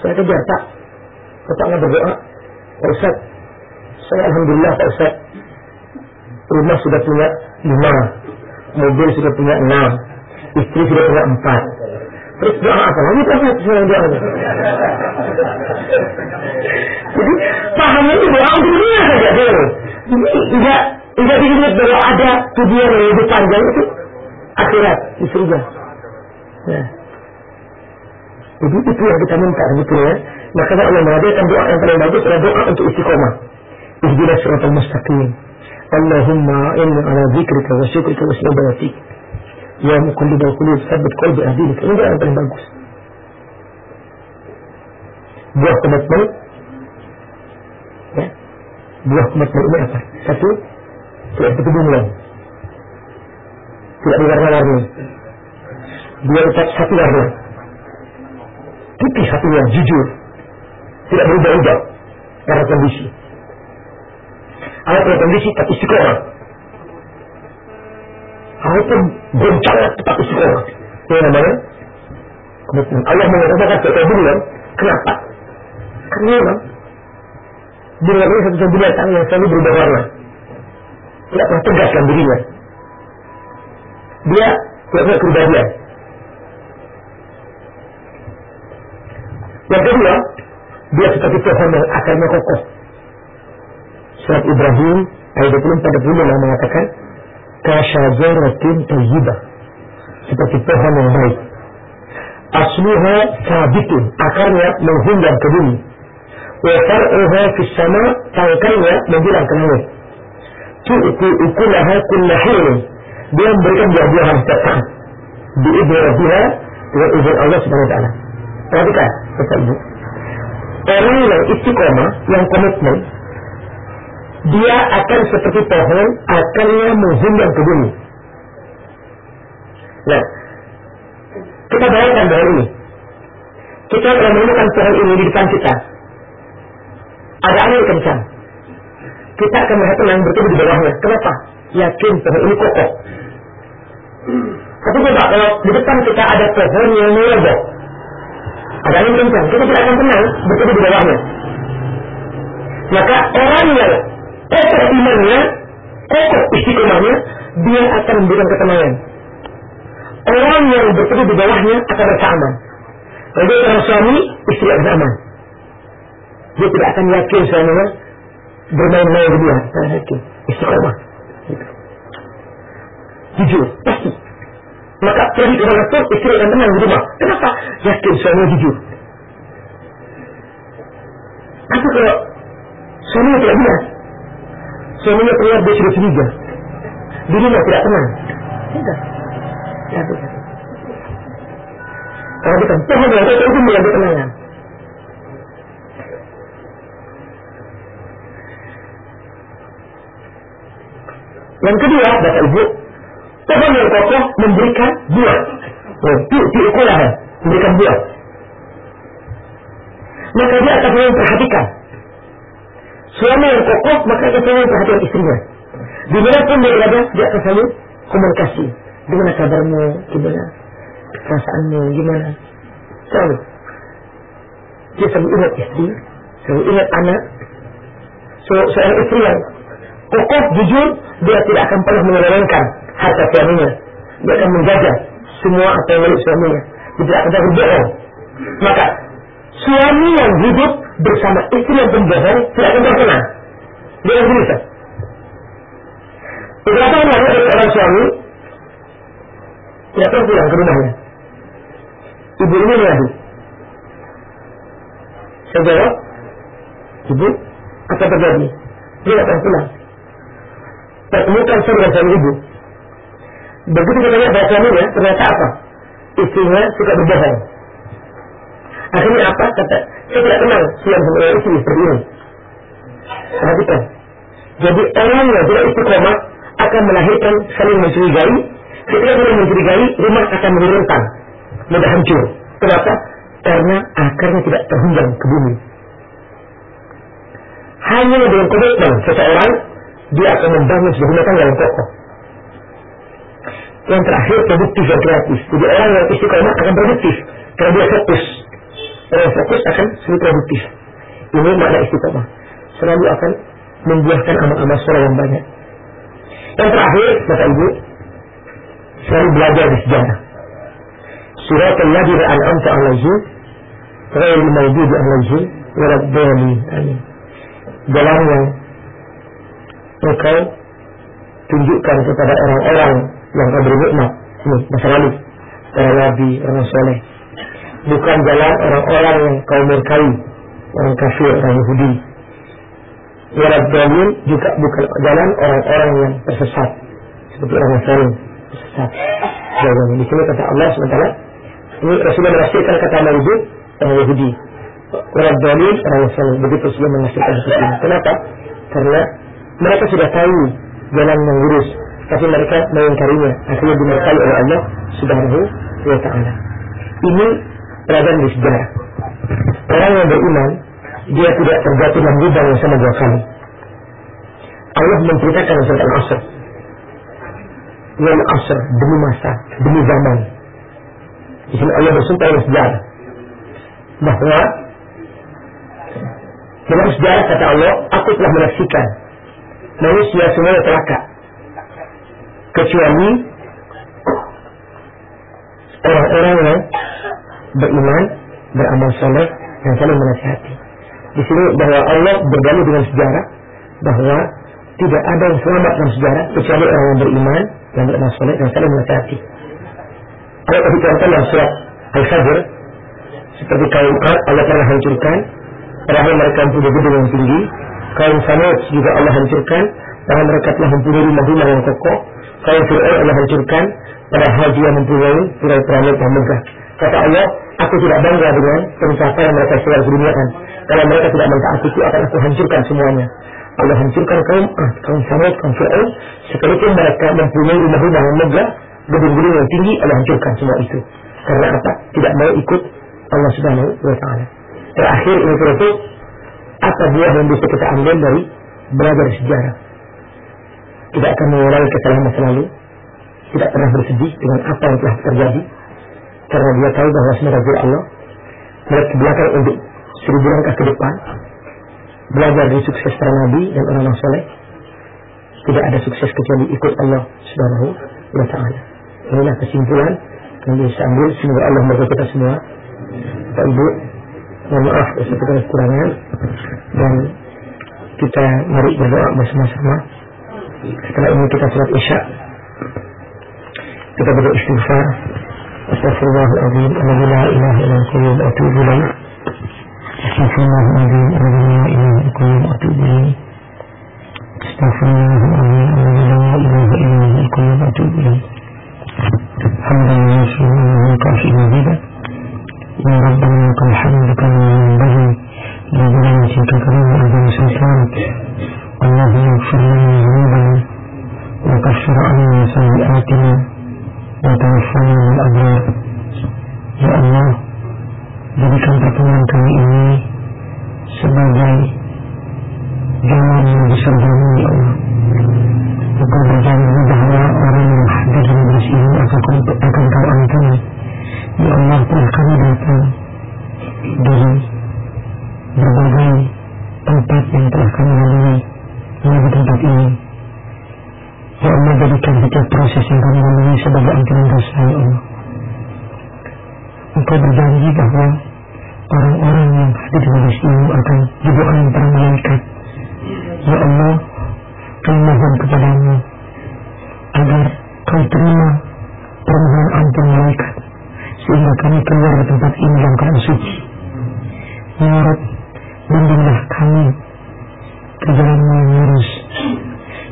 Saya kejar tak, Bapaknya berdoa, Pak Ustaz, saya Alhamdulillah Pak Ustaz, rumah sudah punya lima, mobil sudah punya enam, istri sudah punya empat, Terus doa apa lagi kan saya doa. Jadi pahamnya itu doa untuk dunia saja dulu. Tidak tidak diingat bahwa ada tujuan yang lebih panjang itu akhirat di surga. Ya. Jadi itu yang kita minta gitu ya. Makanya Allah mengadakan doa yang paling bagus adalah doa untuk istiqomah. Ihdinas siratal mustaqim. Allahumma inni ala zikrika wa syukrika wa ibadatik. Ya muqallibal qulub, tsabbit qalbi ahdinik. Ini doa yang paling bagus. Buah komitmen ya. Buah komitmen ini apa? Satu, tidak seperti bunglon. Tidak berwarna-warni. Dia tetap satu warna putih hatinya, jujur. Tidak berubah-ubah karena kondisi. Ada kondisi tak istiqomah. Walaupun goncangan tetap istiqomah. Yang namanya komitmen. Allah mengatakan sebagai bulan. Kenapa? Karena memang bulan ini satu binatang yang selalu berubah warna. Tidak pernah tegas dalam dirinya. Dia tidak punya kepribadian. Yang kedua, dia seperti pohon yang akarnya kokoh. Surat Ibrahim ayat 24 20 yang mengatakan kasyajaratin tayyibah seperti pohon yang baik. Asluha sabitun, akarnya menghunjam ke bumi. Wa far'uha fis sama, tangkainya menjulang ke langit. Tu'ti ukulaha kullahin. Dia memberikan buah-buahan setiap saat. Bi'idhi rabbiha dengan izin Allah subhanahu wa ta'ala. Perhatikan, Bapak Ibu. Orang yang istiqomah, yang komitmen, dia akan seperti pohon, akarnya menghunjam ke bumi. Nah, kita bayangkan bahwa ini. Kita telah menemukan pohon ini di depan kita. Ada angin kencang. Kita akan melihat tenang bertemu di bawahnya. Kenapa? Yakin pohon ini kokoh. Tapi coba kalau di depan kita ada pohon yang meroboh, ada angin kencang, kita tidak akan tenang bertemu di bawahnya. Maka orang yang kokoh imannya, kokoh istiqomahnya, dia akan memberikan ketenangan. Orang yang bertemu di bawahnya akan merasa aman. Kalau orang suami, istri akan aman. Dia tidak akan yakin suaminya bermain-main di dia. Tidak yakin. Istiqomah. Gitu. Jujur, pasti. Maka pergi ke mana istri akan tenang di rumah. Kenapa? Yakin suaminya jujur. Tapi kalau suaminya tidak bilang, suaminya keluar dia sudah curiga. Di rumah tidak tenang. Tidak. Ya, tidak. Kalau kita pohon yang itu itu menjadi ketenangan. Yang kedua, Bapak Ibu, pohon yang kokoh memberikan buah. Diukulah, memberikan buah. Maka dia akan selalu perhatikan. Suami yang kokoh, maka dia selalu perhatikan istrinya. Di mana pun dia berada, dia akan selalu komunikasi. Gimana kabarmu, gimana perasaanmu, gimana. Selalu. Dia selalu ingat istri, selalu ingat anak. So, seorang istri yang kokoh, jujur, dia tidak akan pernah menyelewengkan harta suaminya. Dia akan menjaga semua apa yang milik suaminya. Dia tidak akan berbohong. Maka suami yang hidup bersama istri yang pembohong tidak akan terkenal. Dia akan bisa. Beberapa orang ada seorang suami tidak pernah pulang ke rumahnya. Ibu ini mengadu. Saya jawab, ibu, apa terjadi? Dia tidak pernah pulang. Pertemukan saya dengan suami ibu. Begitu bahwa suaminya, ternyata apa? Istrinya suka berbohong. Akhirnya apa? Kata, saya tidak kenal suami sama istri seperti ini. Perhatikan. Jadi orang yang tidak istiqomah akan melahirkan saling mencurigai. Ketika saling mencurigai, rumah akan menurunkan, mudah hancur. Kenapa? Karena akarnya tidak terhunjam ke bumi. Hanya dengan komitmen seseorang, dia akan membangun sebuah rumah tangga yang kokoh. Yang terakhir, produktif dan kreatif. Jadi orang yang istiqomah akan produktif. Karena dia fokus. Orang fokus akan selalu produktif. Ini makna istiqomah. Selalu akan membuahkan amal-amal soleh yang banyak. Yang terakhir, Bapak Ibu, selalu belajar di sejarah. Surat Al-Nadir Al-Amta Al-Lazim, Ghair Maududi Al-Lazim, Waladdani. Amin. Jalan yang engkau tunjukkan kepada orang-orang yang kau beri nikmat. Ini masa lalu. Para nabi, orang soleh. Bukan jalan orang-orang yang kau murkai, orang kafir, orang Yahudi. Walad dalil juga bukan jalan orang-orang yang tersesat, seperti orang Nasrani tersesat. Jalan di sini kata Allah sementara ini Rasulullah menafsirkan kata Maujud orang Yahudi. Walad dalil orang Nasrani begitu Rasulullah menafsirkan seperti ini. Kenapa? Karena mereka sudah tahu jalan yang lurus, tapi mereka mengingkarinya. Akhirnya dimurkai oleh Allah Subhanahu wa Ta'ala. Ini pelajaran di sejarah. Orang yang beriman, dia tidak terjatuh dalam lubang yang sama dua kali. Allah menceritakan surat Al-Asr. Yang Asr demi masa, demi zaman. Di sini Allah bersumpah dengan sejarah bahwa dalam sejarah kata Allah, aku telah menyaksikan manusia semuanya celaka kecuali orang-orang yang beriman, beramal soleh, dan saling menasihati. Di sini bahwa Allah berdalil dengan sejarah bahwa tidak ada yang selamat dalam sejarah kecuali orang yang beriman, yang beramal soleh, dan saling menasihati. Kalau tadi contoh dalam surat Al-Fajr, seperti kaum Allah pernah hancurkan, terakhir mereka mempunyai gedung yang tinggi, kaum Samud juga Allah hancurkan, karena mereka telah mempunyai rumah-rumah yang kokoh, kaum Fir'aun Allah hancurkan, haji yang mempunyai pulau-pulau yang megah. Kata Allah, aku tidak bangga dengan pencapaian mereka secara keduniaan. Kalau mereka tidak mentaati itu akan aku hancurkan semuanya. Allah hancurkan kaum ah, kaum Samud, kaum Fir'aun, sekalipun mereka mempunyai rumah-rumah yang megah, gedung-gedung yang tinggi, Allah hancurkan semua itu. Karena apa? Tidak mau ikut Allah Subhanahu wa taala. Terakhir ini terus apa buah yang bisa kita ambil dari belajar sejarah? Tidak akan mengulangi kesalahan masa lalu, tidak pernah bersedih dengan apa yang telah terjadi, karena dia tahu bahwa semua Allah melihat ke belakang untuk seribu langkah ke depan, belajar dari sukses para nabi dan orang-orang soleh, tidak ada sukses kecuali ikut Allah Subhanahu wa taala. Inilah kesimpulan yang bisa ambil semoga Allah memberkati kita semua. Pak Ibu, mohon maaf atas kekurangan dan kita mari berdoa bersama-sama. Setelah ini kita sholat isya. Kita berdoa istighfar. أستغفر الله العظيم الذي لا إله إلا هو أتوب إليه. أستغفر الله العظيم الذي لا إله إلا هو أتوب إليه أستغفر الله العظيم الذي لا إله إلا هو أتوب إليه حمدا وشكرا لك في مزيدا يا رب لك الحمد كما ينبغي لجلالك الكريم عظيم سلطانك اللهم اغفر لنا ذنوبنا وكفر عنا سيئاتنا وتوفنا من الأبرار Ya Allah Jadikan pertemuan kami ini Sebagai Jalan yang disertamu Ya Allah Engkau berjanji bahwa orang yang hadir dan bersih akan, akan kau ampuni Ya Allah telah kami datang Dari Berbagai tempat yang telah kami lalui menuju tempat ini. Ya Allah jadikan setiap proses yang kami lalui sebagai ampunan dosa ya Allah. Engkau berjanji bahwa orang-orang yang hadir di majlis ini akan didoakan para malaikat. Ya Allah, kami mohon kepadamu agar kau terima permohonan ampun malaikat sehingga kami keluar dari tempat ini dalam keadaan suci. Ya Rabb, bimbinglah kami ke jalan yang lurus.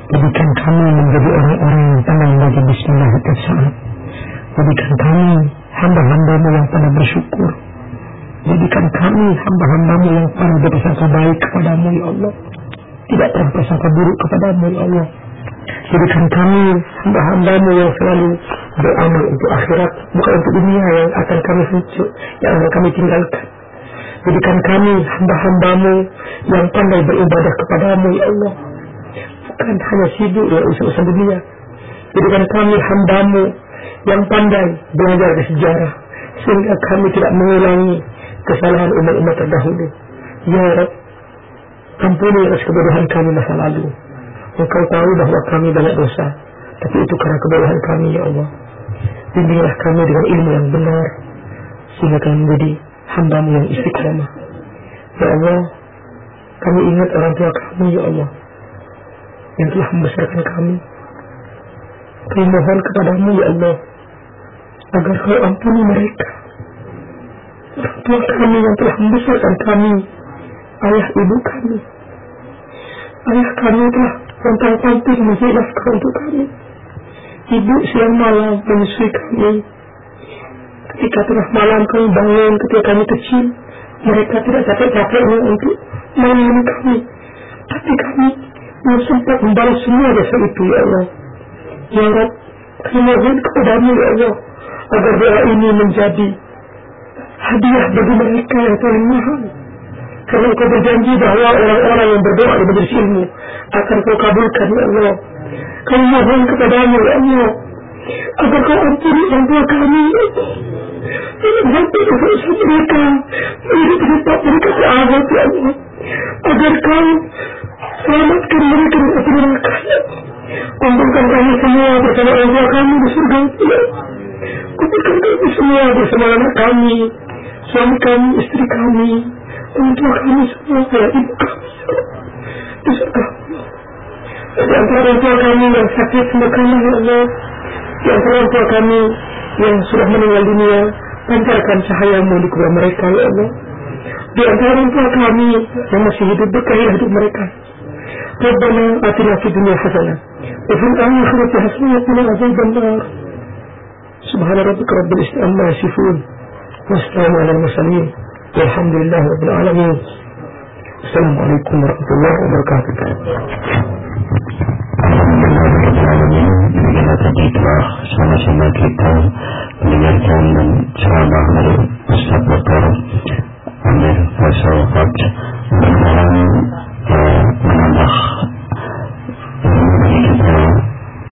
Jadikan kami menjadi orang-orang yang pandai membaca bismillah setiap saat. Jadikan kami hamba-hambamu yang pada bersyukur. Jadikan kami hamba-hambamu yang pada berprasangka baik kepadamu ya Allah. Tidak pernah prasangka buruk kepadamu ya Allah. Jadikan kami hamba-hambamu yang selalu beramal untuk akhirat, bukan untuk dunia yang akan kami hidup, yang akan kami tinggalkan. Jadikan kami hamba-hambamu yang pandai beribadah kepadamu ya Allah. Bukan hanya sibuk dengan usaha-usaha dunia. Jadikan kami hambamu yang pandai belajar dari sejarah. Sehingga kami tidak mengulangi kesalahan umat-umat terdahulu. Ya Rab, ampuni atas kebodohan kami masa lalu. Engkau tahu bahwa kami banyak dosa. Tapi itu karena kebodohan kami ya Allah. Bimbinglah kami dengan ilmu yang benar. Sehingga kami menjadi hambamu yang istiqomah. Ya Allah, kami ingat orang tua kami, Ya Allah, yang telah membesarkan kami. Kami mohon kepadamu, Ya Allah, agar kau ampuni mereka. orang tua kami yang telah membesarkan kami, ayah ibu kami. Ayah kami telah pontang panting menjadi nafkah untuk kami. Ibu siang malam menyusui kami. Ketika tengah malam kami bangun ketika kami kecil, mereka tidak capek-capeknya untuk menemani kami. Tapi kami نفسك مبارس ماذا سألت يا الله يا رب كما غيرك قدامي يا الله أقرب رأيني من جادي هذه يحبب ملك يا تلمها كما قد جانجي دعوة أولا من بردوء المدرسين أكرت قبولك يا الله كما غيرك قدامي يا الله Allah. Kami Allah, agar kau ampuni orang kami, Allah. Dosa mereka penyebab mereka ya Allah. Agar kau selamatkan mereka dari api neraka, Kumpulkan kami semua bersama tua kami di surga, Kumpulkan kami semua bersama anak kami, suami kami, istri kami, orang kami semua, ya ibu kami, Di surga. Di antara orang tua kami yang sakit sembuhkanlah ya Allah. Yang kami yang sudah meninggal dunia pancarkan cahayamu di kubur mereka ya Allah di antara orang tua kami yang masih hidup berkailah hidup mereka Rabbana atina fid dunya hasanah wa fil akhirati hasanah wa qina adzaban nar subhana rabbika rabbil izzati amma yasifun wa salamun alal mursalin walhamdulillahi rabbil alamin assalamu alaikum warahmatullahi wabarakatuh bila tadi sama-sama kita mendengarkan dan ceramah dari Ustaz Dr. Amir Faisal Faj mudah-mudahan menambah bagi kita